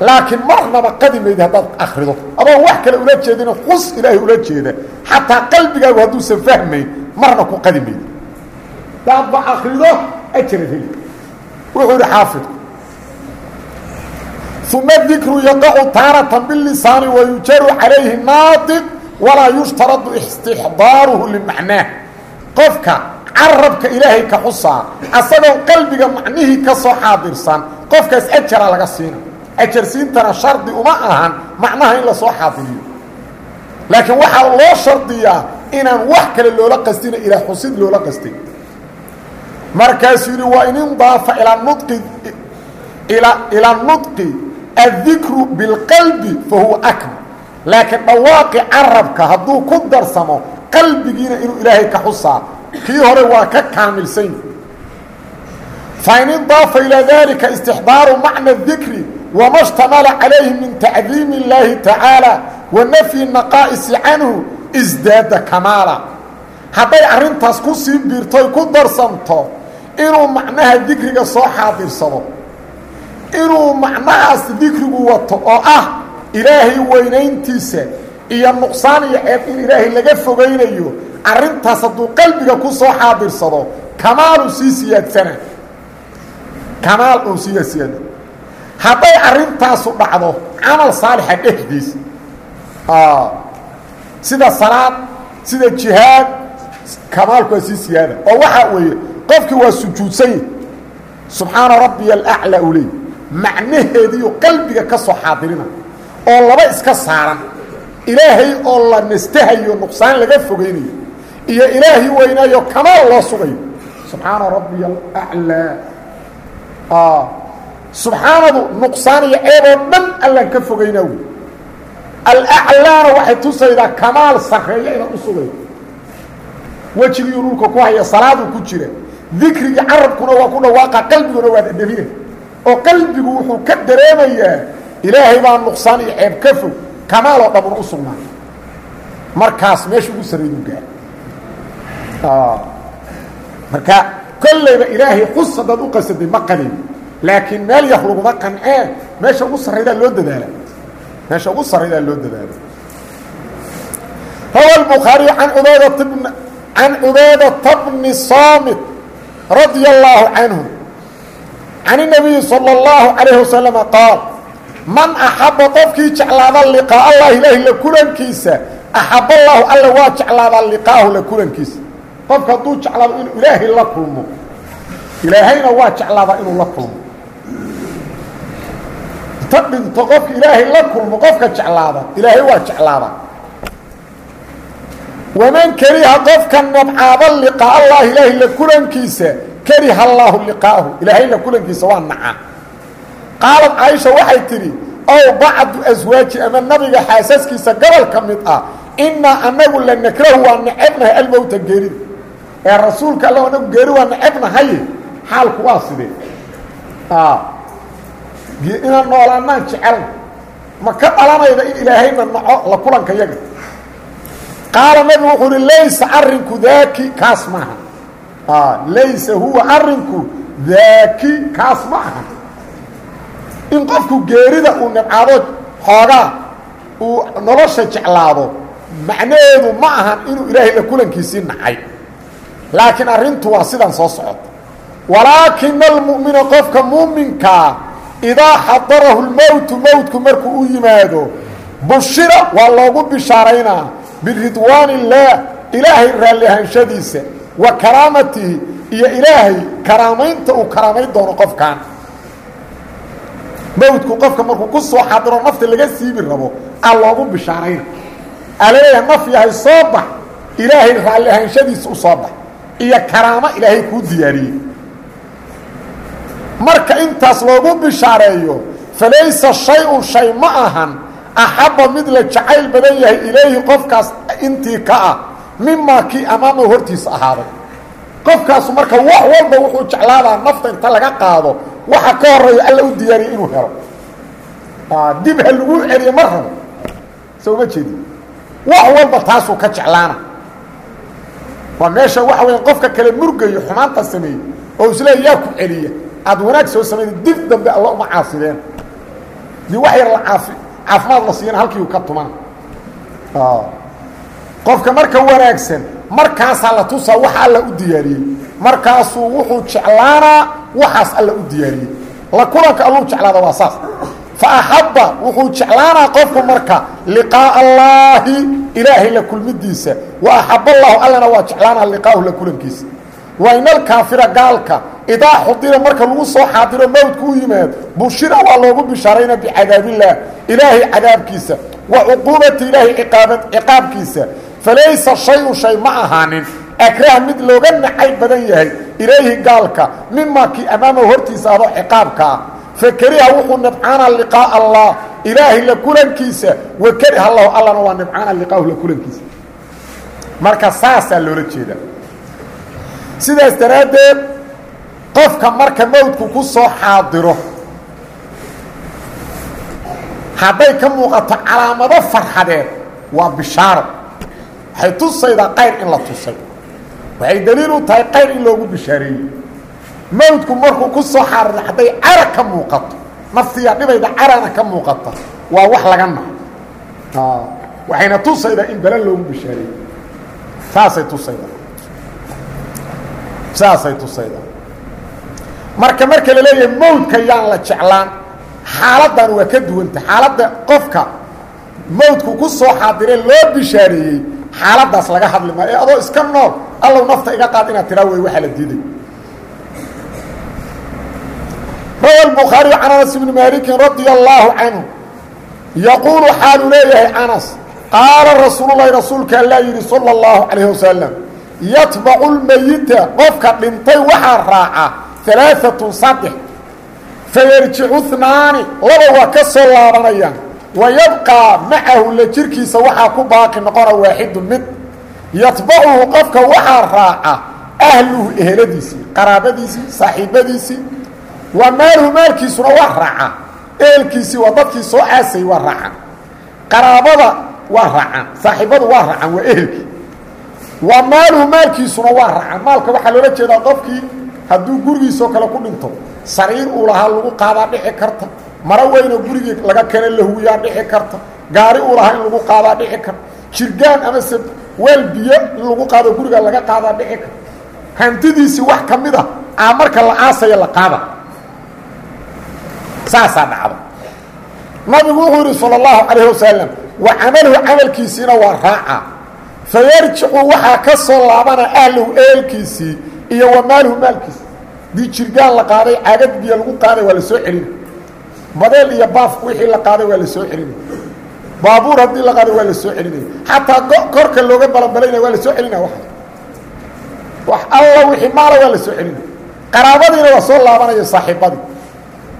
laakiin marnaba qadi mayd haddaad akrido adoon wax kale ula jeedin qus ilaahay ula jeeda. Xataa qalbigaagu hadduusan fahmayn marna ku qadi mayd daadba akrido ajarad heli. Wuxuu yidhi xaafidku uma dikru yaqacu taaratan bilisaani wayujaru calayhi naatiq walaa yushtaradu istixdaaruhu limacnaah qofka carabka ilaahay ka xusaa asagoo qalbiga macnihii ka soo xaadirsan qofkaas ajara laga siina ajarsiintana shardi uma ahan macnaha in la soo xaadiriyo laakiin waxaa loo shardiyaa inaan wax kale loola qastina ilaa xusid loola qastay markaasuu yidhi waa in indaafa ilaa nudqi ilaa nudqi addikru bilqalbi fa huwa akmal laakiin dhawaaqi carabka hadduu ku darsamo qalbigiina inuu ilaahay ka xusaa kii hore waa ka kaamilsan. Fain indaafa ilaa dalika istixdaaru macna dikri wama shtamala calayhi min tacdiimi اllaahi tacaala wa nafyi naqaa'isi canhu isdaada kamaala hadday arrintaas ku sii biirtoy ku darsanto inuu macnaha dikriga soo xaadirsado inuu macnahaas dikrigu wato oo ah ilaahay weynayntiisa iyo nuqsaan iyo ceeb in ilaahay laga fogaynayo arrintaas hadduu qalbiga ku soo xaadirsado kamaalu sii siyaadsana kamaal uu sii siyaada hadday arrintaasu dhacdo camal saalixa dhexdiisa sida salaad sida jihaad kamaalku waa sii siyaada. Oo waxaa weeye qofkii waa sujuudsanya subxaana rabbiya alaclaa u leey qalbiga ka soo xaadirina. Oo laba iska saaran. Ilaahay oo la nastahayo nuqsaan laga fogaynayo iyo ilaahay weynaayo kamaal loo sugayo. Subxaana rabbiya alaclaa subxaanadu nuqsaan iyo ceeb oo dhan allaan ka fogaynaa wey alaclaana waxay tusaydaa kamaal sarreeya inaad u sugaydo wejigiiu dhulka ku haya salaaduu ku jira. Dikrigii carabkuna waa ku dhawaaqa qalbiguna waa dhadhabina oo qalbigu wuxuu ka dareemayaa ilaahay baa nuqsaan iyo ceeb ka fog kamaaloo dhamuna u sugnaa. Markaas meesha ugu sarreedu gaar marka kollayba ilaahay xus haddaad u qasaday ma qanin laakiin meel yar laguma qancee meesha ugu sarraydaa loo dadaala meesha ugu sarraydaa loo dadaala rawa الbukhaariي an ubaadata bn can cubaadata bni saamit radia اllaahu canhu can الnabiyi salى اllahu عalayه wasalama qaal man axaba qofkii jeclaada liqaa allah ilaahi la kulankiisa axab allahu alla waa jeclaadaa liqaahu la kulankiisa qofka hadduu jeclaado inuu ilaahay la kulmo ilaahayna waa jeclaadaa inuu la kulmo inta dhinto qofka ilaahay la kulmo qofka jeclaada ilaahay waa jeclaadaa waman kariha qofka nabcaada liqaa allah ilaahay la kulankiisa kariha allaahu liqaahu ilaahay la kulankiisa waa naca. Qaalad caaisha waxay tidhi ow bacdu aswaaji ama nabiga xaasaskiisa gobol ka mid ah innaa anagu la nakrahu waa necebnahay almowta geerida. Ee rasuulka alla anagu geeri waa necebnahaye xaalku waa sidee inaan noolaanaan jecelna ma ka dhalanayda in ilaahayna naco la kulanka yaga. Qaala nabigu wuxuu uhi laysa arrinku daaki kaas maaha laysa huwa arrinku daaki kaas ma aha. In qofku geerida uu nabcaado xoogaa uu nolosha jeclaado macnaheedu ma ahan inuu ilaahay la kulankiisii nacay. Laakiin arrintu waa sidan soo socota. Walaakina almu'mina qofka muuminkaa idaa xadarahu lmowtu mowtku markuu u yimaado bushira waa loogu bishaaraynaa biridwaan illaah ilaahay raalli ahaanshadiisa wa karaamatihi iyo ilaahay karaamaynta uu karaamayn doono qofkan mowdku qofka markuu ku soo xadiro nafta laga siibi rabo aa loogu bishaarayna aa la leeyahay naf yahay soo bax ilaahay raalli ahaanshadiisa u soo bax iyo karaamo ilaahay kuu diyaariyey marka intaas loogu bishaareeyo falaysa shay-un shay ma ahan axabba mid la jacayl badan yahay ilayhi qofkaas intii ka ah mimaa kii amaamahu hortiisa ahaaday. Qofkaasu marka wax walba wuxuu jeclaadaa nafta inta laga qaado waxa ka horreeya alla u diyaariya inuu helo. Dib lagu celiyo ma rabo. Soo ma jeedi wax walba taasuu ka jeclaana. Waa meesha waxa weya qofka kale murgayo xumaanta sameeyey oo isleeya yaa ku celiya aad wanaag soo samayna dib dambe alla uma caasideen dii wax yar caafimaad la siiyana halkiiu ka tuman. Qofka marka wanaagsan markaasaa la tusaa waxa alla u diyaariyey. Markaasuu wuxuu jeclaanaa waxaas alla u diyaariyey. La kulanka alluu jeclaada waa saas. Fa axabba wuxuu jeclaanaa qofku marka liqaa'a allaahi ilaahay la kulmidiisa. Wa axab allahu allana waa jeclaanaa liqaahu la kulankiisa waa inalkaafira gaalka. Idaa xudira marka lagu soo xaadiro mowdku u yimaad bushira waa loogu bishaarayna bicadaabillaah ilaahay cadaabkiisa wa cuquubati ilaahay ciqaabkiisa. Falaysa shay-un shay ma ahaanin. Akrah mid looga nacay badan yahay ilayhi gaalka mimaa kii ammaamahu hortiisa adoo ciqaabka ah. Fakariha wuxuu nibcaana liqaa'a allah ilaahay la kulankiisa. Wa kariha allahu allana waa nibcaana liqaahu la kulankiisa. Marka saasaa loola jeedaa sidaas daraaddeed qofka marka mowdku ku soo xaadiro hadday ka muuqato calaamado farxadeed waa bishaaro waxay tusaydaa qayr in la tusay. Waxay daliil u tahay qayr in loogu bishaareeyey. Mowdku markuu ku soo xaadiro hadday cara ka muuqato naftiya dhibayda carana ka muuqata waa wax laga naco waxayna tusaydaa in bale loogu bishaareeyey. Saasay tusaydaa saasay tusayda marka marka la leeyahay mawdka yaan la jeclaan. Xaaladan waa ka duwanta. Xaaladda qofka mawdku ku soo xaadiree loo bishaareeyey xaaladaas laga hadli maayo. Ee adoo iska nool allow nafta iga qaad inaad tiraa wey waxaa la diiday. Rawa bukhaariy can anas ibni maalikin radia allaahu canhu yaquulu xaaluu leeyahay anas qaala rasuululahi rasuulka allaa yidhi sala اllahu calayh wasalam yatbacu lmeyita qofka dhintay waxaa raaca alaaatun saddex. Fayarjicu hnaani laba waa ka soo laabanayaan. Wa yabqaa macahu la jirkiisa waxaa ku baaqi noqona waaxidu mid. Yatbacuhu qofka waxaa raaca ahluhu eheladiisii qaraabadiisii saaxiibadiisii wa maaluhu maalkiisuna waa raaca. Ehelkiisii waa dadkii soo waa waa waa waa wa maaluhu maalkiisuna waa maalka waxaa loola jeedaa qofkii hadduu gurigiisoo kale ku dhinto sariir uu lahaa lagu qaadaa dhici karta. Maro weynoo gurigii laga keena lahuwiyaa dhici karta. Gaari uu lahaa lagu qaadaa dhici karta. Jirgaan amase weel biyo lagu qaado guriga laga qaadaa dhici karta. Hantidiisii wax ka a aa marka la aasaya la qaada. Saasaa dhacda. Nabigu wuxuu yidhi salى اllahu calayh wa camaluhu camalkiisiina waa raaca fayarjicu waxaa ka soo laabana ahluhu eelkiisii iyo wa maaluhu maalkiisi dii jirgaan la qaaday caagad biyo lagu qaaday waa la soo celina badeel iyo baaf wixii la qaaday waa la soo celinaya baabuur haddii la qaaday waa la soo celinaya xataa korka looga balanbalaynaya waa la soo celinaya wa wax alla wixii maala waa la soo celinaya qaraabadiina waa soo laabanaya saaxiibadii.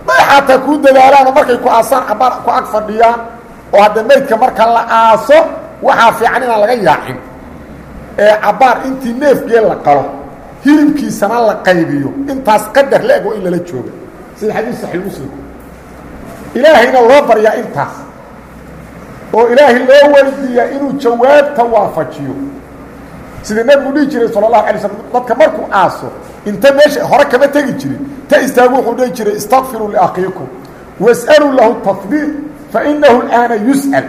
May xataa kuu dadaalaano markay ku aasaan cabaar ku ag fadhiyaan oo hadda maydka marka la aaso waxaa fiican inaan laga yaacin. Ee cabaar intii neefgee la qalo hilibkiisana la qaybiyo. Intaas qadar la-eg oo in lala jooga sida xadiis saxiix muslim. Ilaahayna loo baryaa intaas. Oo ilaahay loo weydiiyaa inuu jawaabta waafajiyo. Sida nebigu dhihi jiray sala allahu alay slam dadka markuu aaso inta meesha hore kama tegi jirin. Ta istaagu wuxuu dhihi jiray istakfiruu liakhiikum was'aluu lahu tafdiiq fa inahu alaana yus'al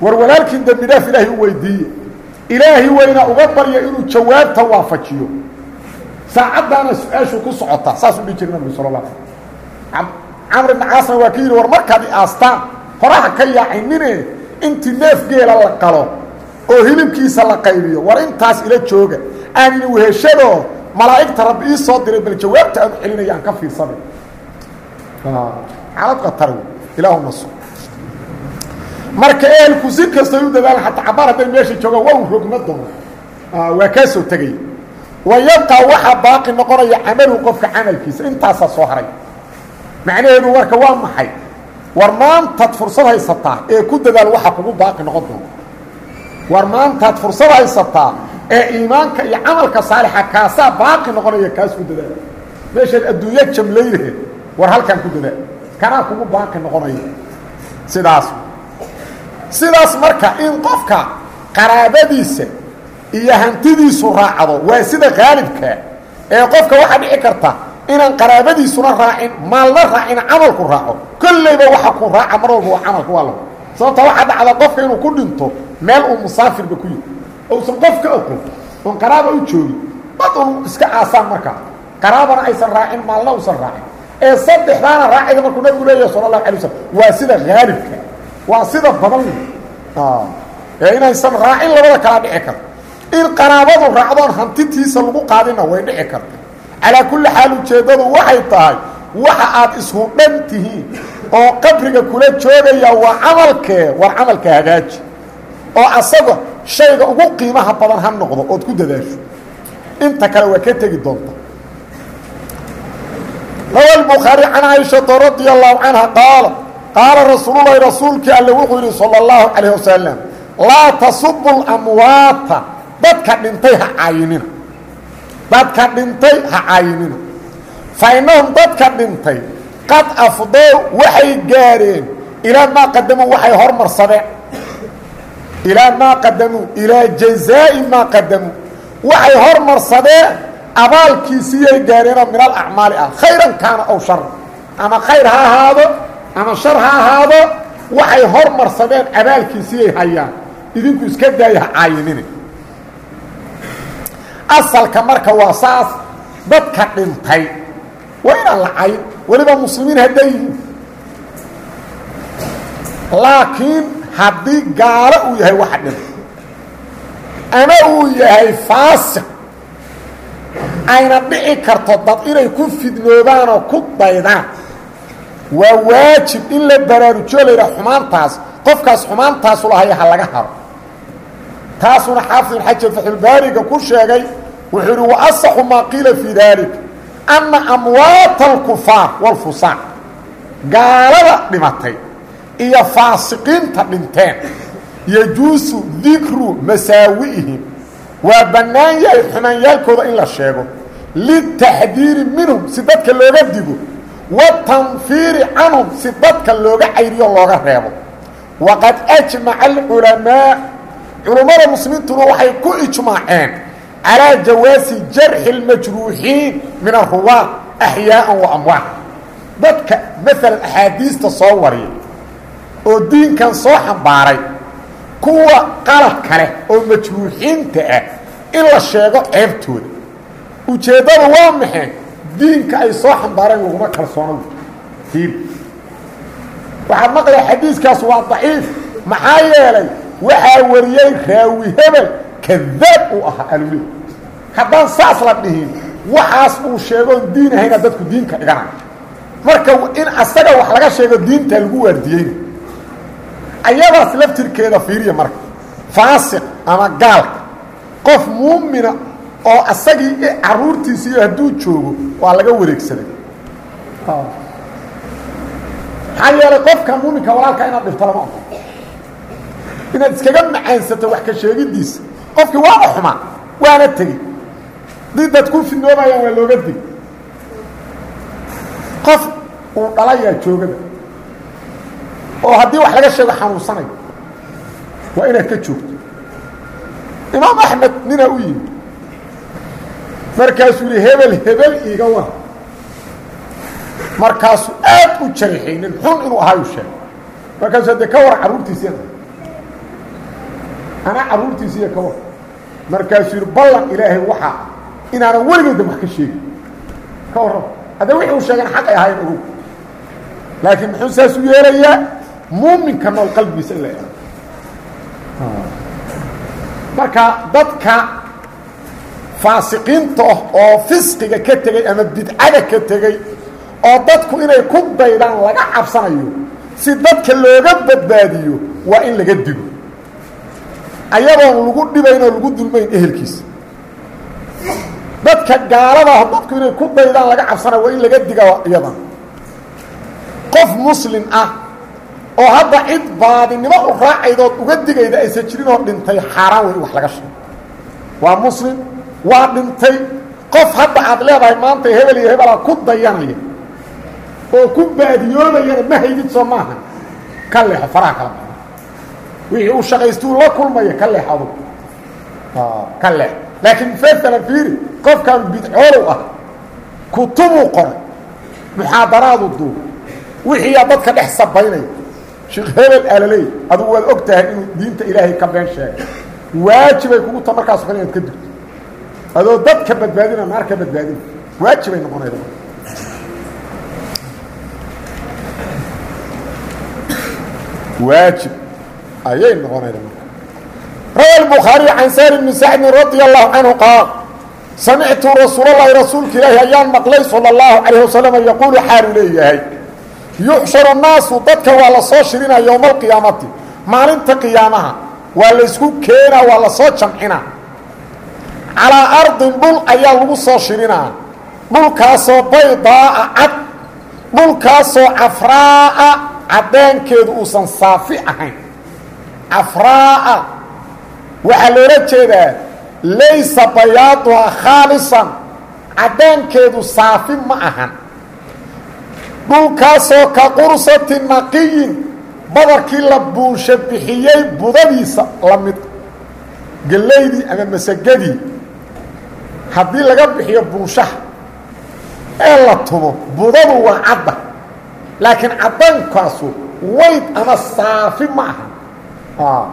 war walaalkiin dembi dhaaf ilaahay u weydiiye ilaahay weyna uga barya inuu jawaabta waafajiyo. Saacaddaana su'aashu ku socotaa saasuu dhihi jiray nabigu la ala camr ibn caasna waa ka yidhi war markaad i aastaan horaha ka yaacinine intii neef geela la qalo oo hilibkiisa la qaybiyo war intaas ila jooga. Aanin weheshadoo malaa'igta rabbi ii soo diray bal jawaabta aanu celinaya aan ka fiirsanay xaalad khatar wey ilaahuma su marka ehelku si kastay u dadaalan xataa cabaar hadday meesha joogaan waa u rogma doono. Waa kaa soo tegaya wa yabqaa waxaa baaqi noqonaya camaluhu qofka camalkiisa intaasaa soo haray. Macnaheedu marka waa maxay? War maantaad fursad haysataa ee ku dadaal waxa kugu baaqi noqon doona. War maantaad fursad haysataa ee iimaanka iyo camalka saalixa kaasaa baaqi noqonaya kaas ku dadaal. Meeshaad adduunya jamlaylaheed war halkaan ku dadaal. Kanaa kugu baaqi noqonaya. Sidaas sidaas marka in qofka qaraabadiisa iyo hantidiisu raacdo waa sida haalibkaa ee qofka waxaa dhici karta inaan qaraabadiisuna raacin maalna raacin camalku raaco. Kollayba waxa ku raaca mar walba waa camalka waa laba sababta waxaa dhacda qofka inuu ku dhinto meel uu musaafirba ku yihi ousan qof ka oqon oon qaraaba u joogin dad un iska caasaan markaa qaraabana aysan raacin maalna usan raacin. Ee saddexdaana raacida markuu nabigu leeyahay sala allahu alay waa sida haalibka waa sida badan. Ee inaysan raacin labada kala dhici karto. In qaraabadu raacdoon hantitiisa lagu qaadina way dhici karta calaa kulli xaal ujeeddadu waxay tahay waxa aad ishu dhan tihiin oo qabriga kula joogaya waa camalkee war camalka hagaaji. Oo asaga shayga ugu qiimaha badan ha noqdo ood ku dadaasho. Inta kale waa ka tegi doonta. Rawa bukhaari can caaishaa radi allahu canha qaala qaala rasuululahi rasuulkii alle wuxuu yidhi sala allahu calayh wasalam laa tasubu اlamwaata dadka dhintay ha caayinina dadka dhintay ha caayinina fa innahum dadka dhintay qad afdow waxay gaadheen ilaa maa qadamuu waxay hormarsadeen. Ilaa maa qadamuu ilaa jazaa'i maa qadamuu waxay hormarsadeen abaalkiisiyay gaadheenoo min alacmaali ah. Khayran kaana ow shara ama khayr ha ahaado ama shar ha ahaado waxay hormarsadeen abaalkiisiyay hayaan. Idinku iska daaya ha asalka marka waa saas dadka dhintay. Waa inaan la cayin weliba muslimiin hadday yihiin. Laakiin haddii gaalo uu yahay waxa dhintay. Ama uu yahay faasiq ayna dhici karto dad inay ku fidnoobaan oo ku daydaan waa waajib in la baraarujiyo la yidhaha xumaantaas. Qofkaas xumaantaasu lahaya ha laga haro. Taasuna xaafid ibn xajar ku sheegay wuxuu ihi waasaxu maa qiila fii dalik anna amwaata alkufaar walfusaac gaalada dhimatay iyo faasiqiinta dhinteen yajuusu dikru masaawi'ihim. Waa bannaan yahay xumaanyaalkooda in la sheego. Litaxdiiri minhum si dadka looga digo watanfiiri canhum si dadka looga cayriyo looga reebo. Waqad ajmaca alculamaa culummada muslimiintuna waxay ku ijmaaceen calaa jawaasi jarxi اlmajruuxiin min aruwaad axyaaan wa amwaat dadka maalan axaadiista soo wariya oo diinkan soo xambaaray kuwa qalad kale oo majruuxiinta ah in la sheego ceebtooda. Ujeeddadu waa maxay diinka ay soo xambaareen laguma kalsoono diin waxaad maqlaya xadiiskaas waa daciif. Maxaa yeelay waxaa wariyey raawi hebel kadaab uu ahaa aluli haddaan saas la dhihin waxaas uu sheegoon diin ahayna dadku diinka dhigana. Marka in asaga wax laga sheego diinta lagu waardiyeyna ayadaas laftirkeeda fiiriya marka. Faasiq ama gaalka qof muumina oo asagii caruurtiisiiyo hadduu joogo waa laga wareegsaday. Maxaa yeelay qofka muuminka walaalka inaad dhibto lama ogo inaad iskaga macaansato wax ka sheegidiisa qofkii waaba xumaa waana tegi dii dad ku fidnoomayaan waa looga dig qof uu dhalayaa joogada. Oo haddii wax laga sheego xanuunsanayo waa inaad ka joogto. Imaam axmed ninaa u yimi markaasuu yihi hebel hebel iiga war. Markaasuu aad u jarixay nin xun inuu ahaayu sheegay. Markaasuu haddee ka war carruurtiisiiya anaa carruurtiisiiya ka war. Markaasuu yihi ballan ilaahay waxaa inaanan weligeeda wax ka sheegin. Ka warraba haddee wixii uu sheegan xaq ay ahaayeen ogow. Laakiin muxuu saas u yeelayaa? Muuminka nool qalbigiisa in la ego marka dadka faasiqiinta ah oo fisqiga ka tegey ama bidcada ka tegey oo dadku inay ku daydaan laga cabsanayo si dadka looga badbaadiyo waa in laga digo. Ayadoon lagu dhibayn oo lagu dulmayn ehelkiisa dadka gaaladaah dadku inay ku daydaan laga cabsanayo waa in laga diga iyadan qof muslim ah oo hadda cid baadinimo u raacaydood uga digayda aysan jirin oo dhintay xaaraan wey wax laga sheego waa muslim waa dhintay. Qof hadda aad leedahay maanta hebel iyo hebelaa ku dayanaya oo ku baadiyoobayana ma haydid soo maaha. Ka leexo faraha kala baxo. Wixii uu shaqaystuu la kulmaya ka leex adug ka leex laakiin maalan fiiri qofkan bidcoolow ah kutubuu qoray muxaadaraadu duub wixiiyaa dadka dhex sabaynaya sheekh hebel aalaleey adugu waad og tahay inuu diinta ilaahay ka been sheegay. Waajibay kugu ta markaaso kale inaad ka digto adoo dadka badbaadina naar ka badbaadina waajibay noqonayda waajib ayay noqonayda marka rawa الbukhaariي can saar bni sacdin radي الlahu canhu qaal samictu rasuul اlahi rasuulka ilaahi ayaan maqlay salى الlahu عalيه wasalam yaquulu xaalu leeyahay yuxsharu الnaasu dadka waa la soo shirinaa yowma اlqiyaamati maalinta qiyaamaha waa laysku keenaa waa la soo jamcinaa calaa ardin dhul ayaa lagu soo shirinaa. Dhulkaasoo baydaa'a cad dhulkaasoo cafraa'a caddaankeedu uusan saafi ahayn. Cafraa'a waxaa loola jeedaa laysa bayaaduhaa khaalisan caddaankeedu saafi ma ahan. Dhulkaasoo ka qursati naqiyin badarkii la buunsha bixiyey budadiisa la mid gellaydii ama masagadii haddii laga bixiyo buunshaha ee la tumo budadu waa cadda. Laakiin caddaankaasu wayd ama saafi ma aha.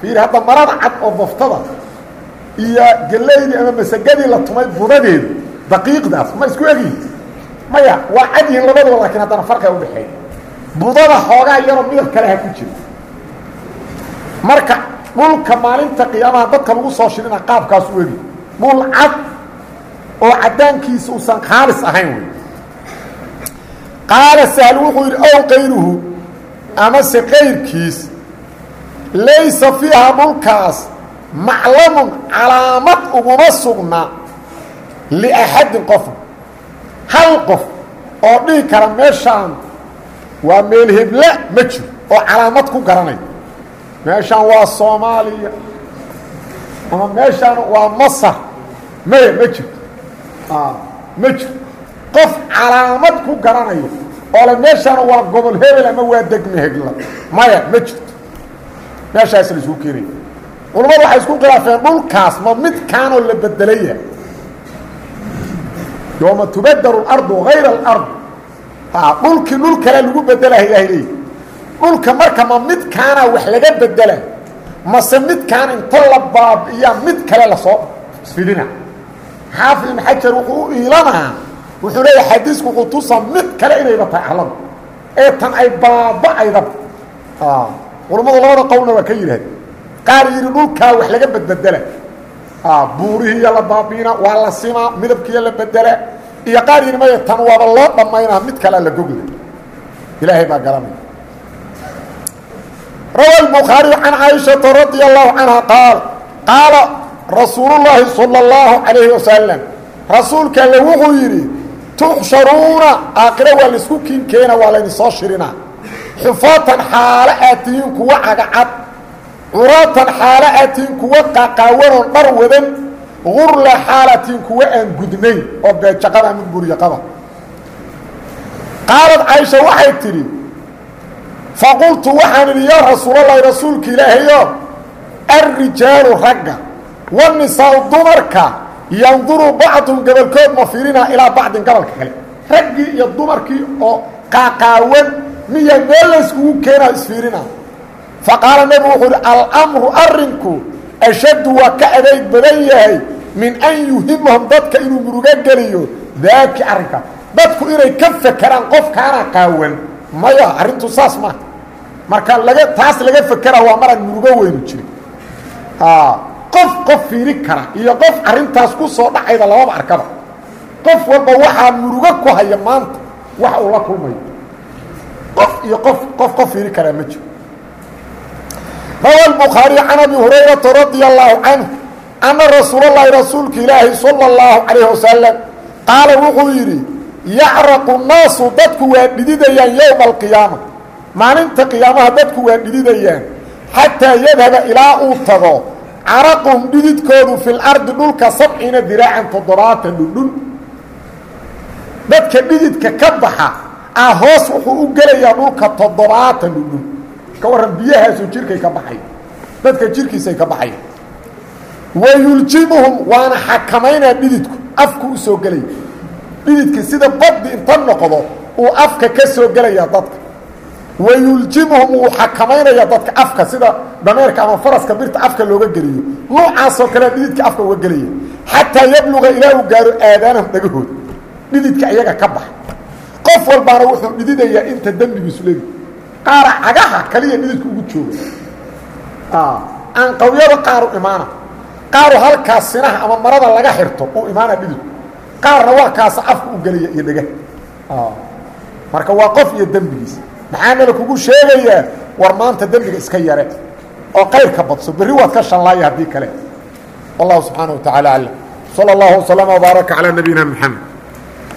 Fiiri hadda marada cad oo baftada iyo gellaydii ama masagadii la tumay budadeedu daqiiqdaas ma isku egyihin maya waa cad yihiin labadaba laakiin haddana farqiga udhaxeeya budada xoogaa yaroo midab kaleha ku jira marka dhulka maalinta qiyaamaha dadka lagu soo shirina qaabkaas u egi. Dhul cad oo caddaankiisa uusan khaalis ahayn wey qaala sahl wuxuu yidhi ow kayruhu amase kayrkiis laysa fiiha dhulkaas maclamun calaamad uguma sugna liaxadin qofna hal qof oo dhihi kara meeshaan waa meel hebla ma jiro oo calaamad ku garanaya meeshaan waa soomaaliya ama meeshaan waa masar maya ma ma jirto qof calaamad ku garanayo oo le meeshaana waa gobol hebel ama waa degme hebla maya ma jirto meeshaas la isku keenaya culammadu waxay isku khilaafeen dhulkaas ma midkaanoo la bedelaya yooma tubadalu اlardu hayra alard dhulkii dhul kale lagu bedelaha ilahay dhulka marka ma midkaana wax laga bedela mase midkaan inta la baabi'iyaa mid kale la soo fidina xaafid ibn xajar wuxuu u iilanaa wuxuu leeyahay xadiisku qutusa mid kale inayda tahay axladu ee tan ay baaba'aydaba culammadu labada qowlna waa ka yidhaahd qaar yidhi dhulkaa wax laga badbedela buurihiiya la baabiina waa la simaa midabkiiya la bedela. Iyo qaar yidhi maya tan waaba loo dhammaynaa mid kalea la gogla ilaahay baa garanaya rawa lbukhaariyu can caaishata radia allahu canha qaal qaala rasuulullaahi sala allahu calayhi wasalam rasuulka alle wuxuu yidhi tuxsharuuna aakhira waa la isku kinkeena waa laydinsoo shirinaa xufaatan xaalo aad tihiin kuwa cagacad curaatan xaalo aad tihiin kuwa qaqaawanoo dhar wadan. Gurla xaala tihiin kuwa aan gudnayn oo beejaqada mid buryaqaba qaalad caaisha waxay tidhi faqultu waxaan idhi yaa rasuulallahi rasuulka ilaahayo alrijaalu ragga wanisaau dumarka yanduru bacdum gobolkood ma fiirinaa ilaa bacdin gobolka kale. Raggii iyo dumarkii oo qaaqaawan miya meel layskugu keenaa isfiirinaa faqaala nebigu wuxuu uhi almru arrinku ashaddu waa ka adayg badan yahay min an yuhimahum dadka inuu murugo geliyo daaki arrinka. Dadku inay ka fekeraan qofkaana qaawan. Maya arrintu saas maaha marka laga taas laga fekera waa maraan murugo weynu jirin qof qof fiiri kara iyo qof arrintaas ku soo dhacayda lababa arkaba. Qof walba waxaa murugo ku haya maanta wax uu la kulmayo qof iyo qof qof qof fiiri karaa ma jiro. Rawa lbukhaari can abi hurayrata radia allaahu canhu anna rasuulallaahi rasuulka ilaahi sala allahu calayh wasalam qaala wuxuu yidhi yacraqu nnaasu dadku waa dhididayaan yowma alqiyaama. Maalinta qiyaamaha dadku waa dhididayaan xataa yadhaba ilaa uu caraqum dhididkoodu fi lardi dhulka sabciina diraacan toddobaatan dhudhun dadka dhididka ka baxa ah hoos wuxuu u gelayaa dhulka toddobaatan dhudhun ka warran biyahaasoo jirkay ka baxay. Dadka jirkiisay ka baxaya wayuljimuhum waana xakamaynaa dhididku afku u soo gelaya dhididka sida baddi inta noqdo uu afka ka soo gelaya dadka wayuljimuhum wuu xakamaynayaa dadka afka sida dameerka ama faraska birta afka looga geliyo noocaasoo kalea dhididka afka uga gelaya xataa yabluga ilaa uu gaaro aadaanahum dhagahooda dhididka iyaga ka baxa qof walbaana wuxuu dhididayaa inta dembigiisu leegi qaara cagaha kaliya dhididka ugu jooga aan qawyada qaaru imaana qaaru halkaas sinaha ama marada laga xirto uu imaana dhididku qaarna waa kaasa afka u gelaya marka waa qof iyo dembigiisa maxaana lakugu sheegayaa war maanta dembiga iska yare oo kayrka badso. Berri waad ka shanlaaya haddii kale. Wallahu subxaana wa tacaala aclam sala allahu waslama wbaaraka calaa nabiyina mxamed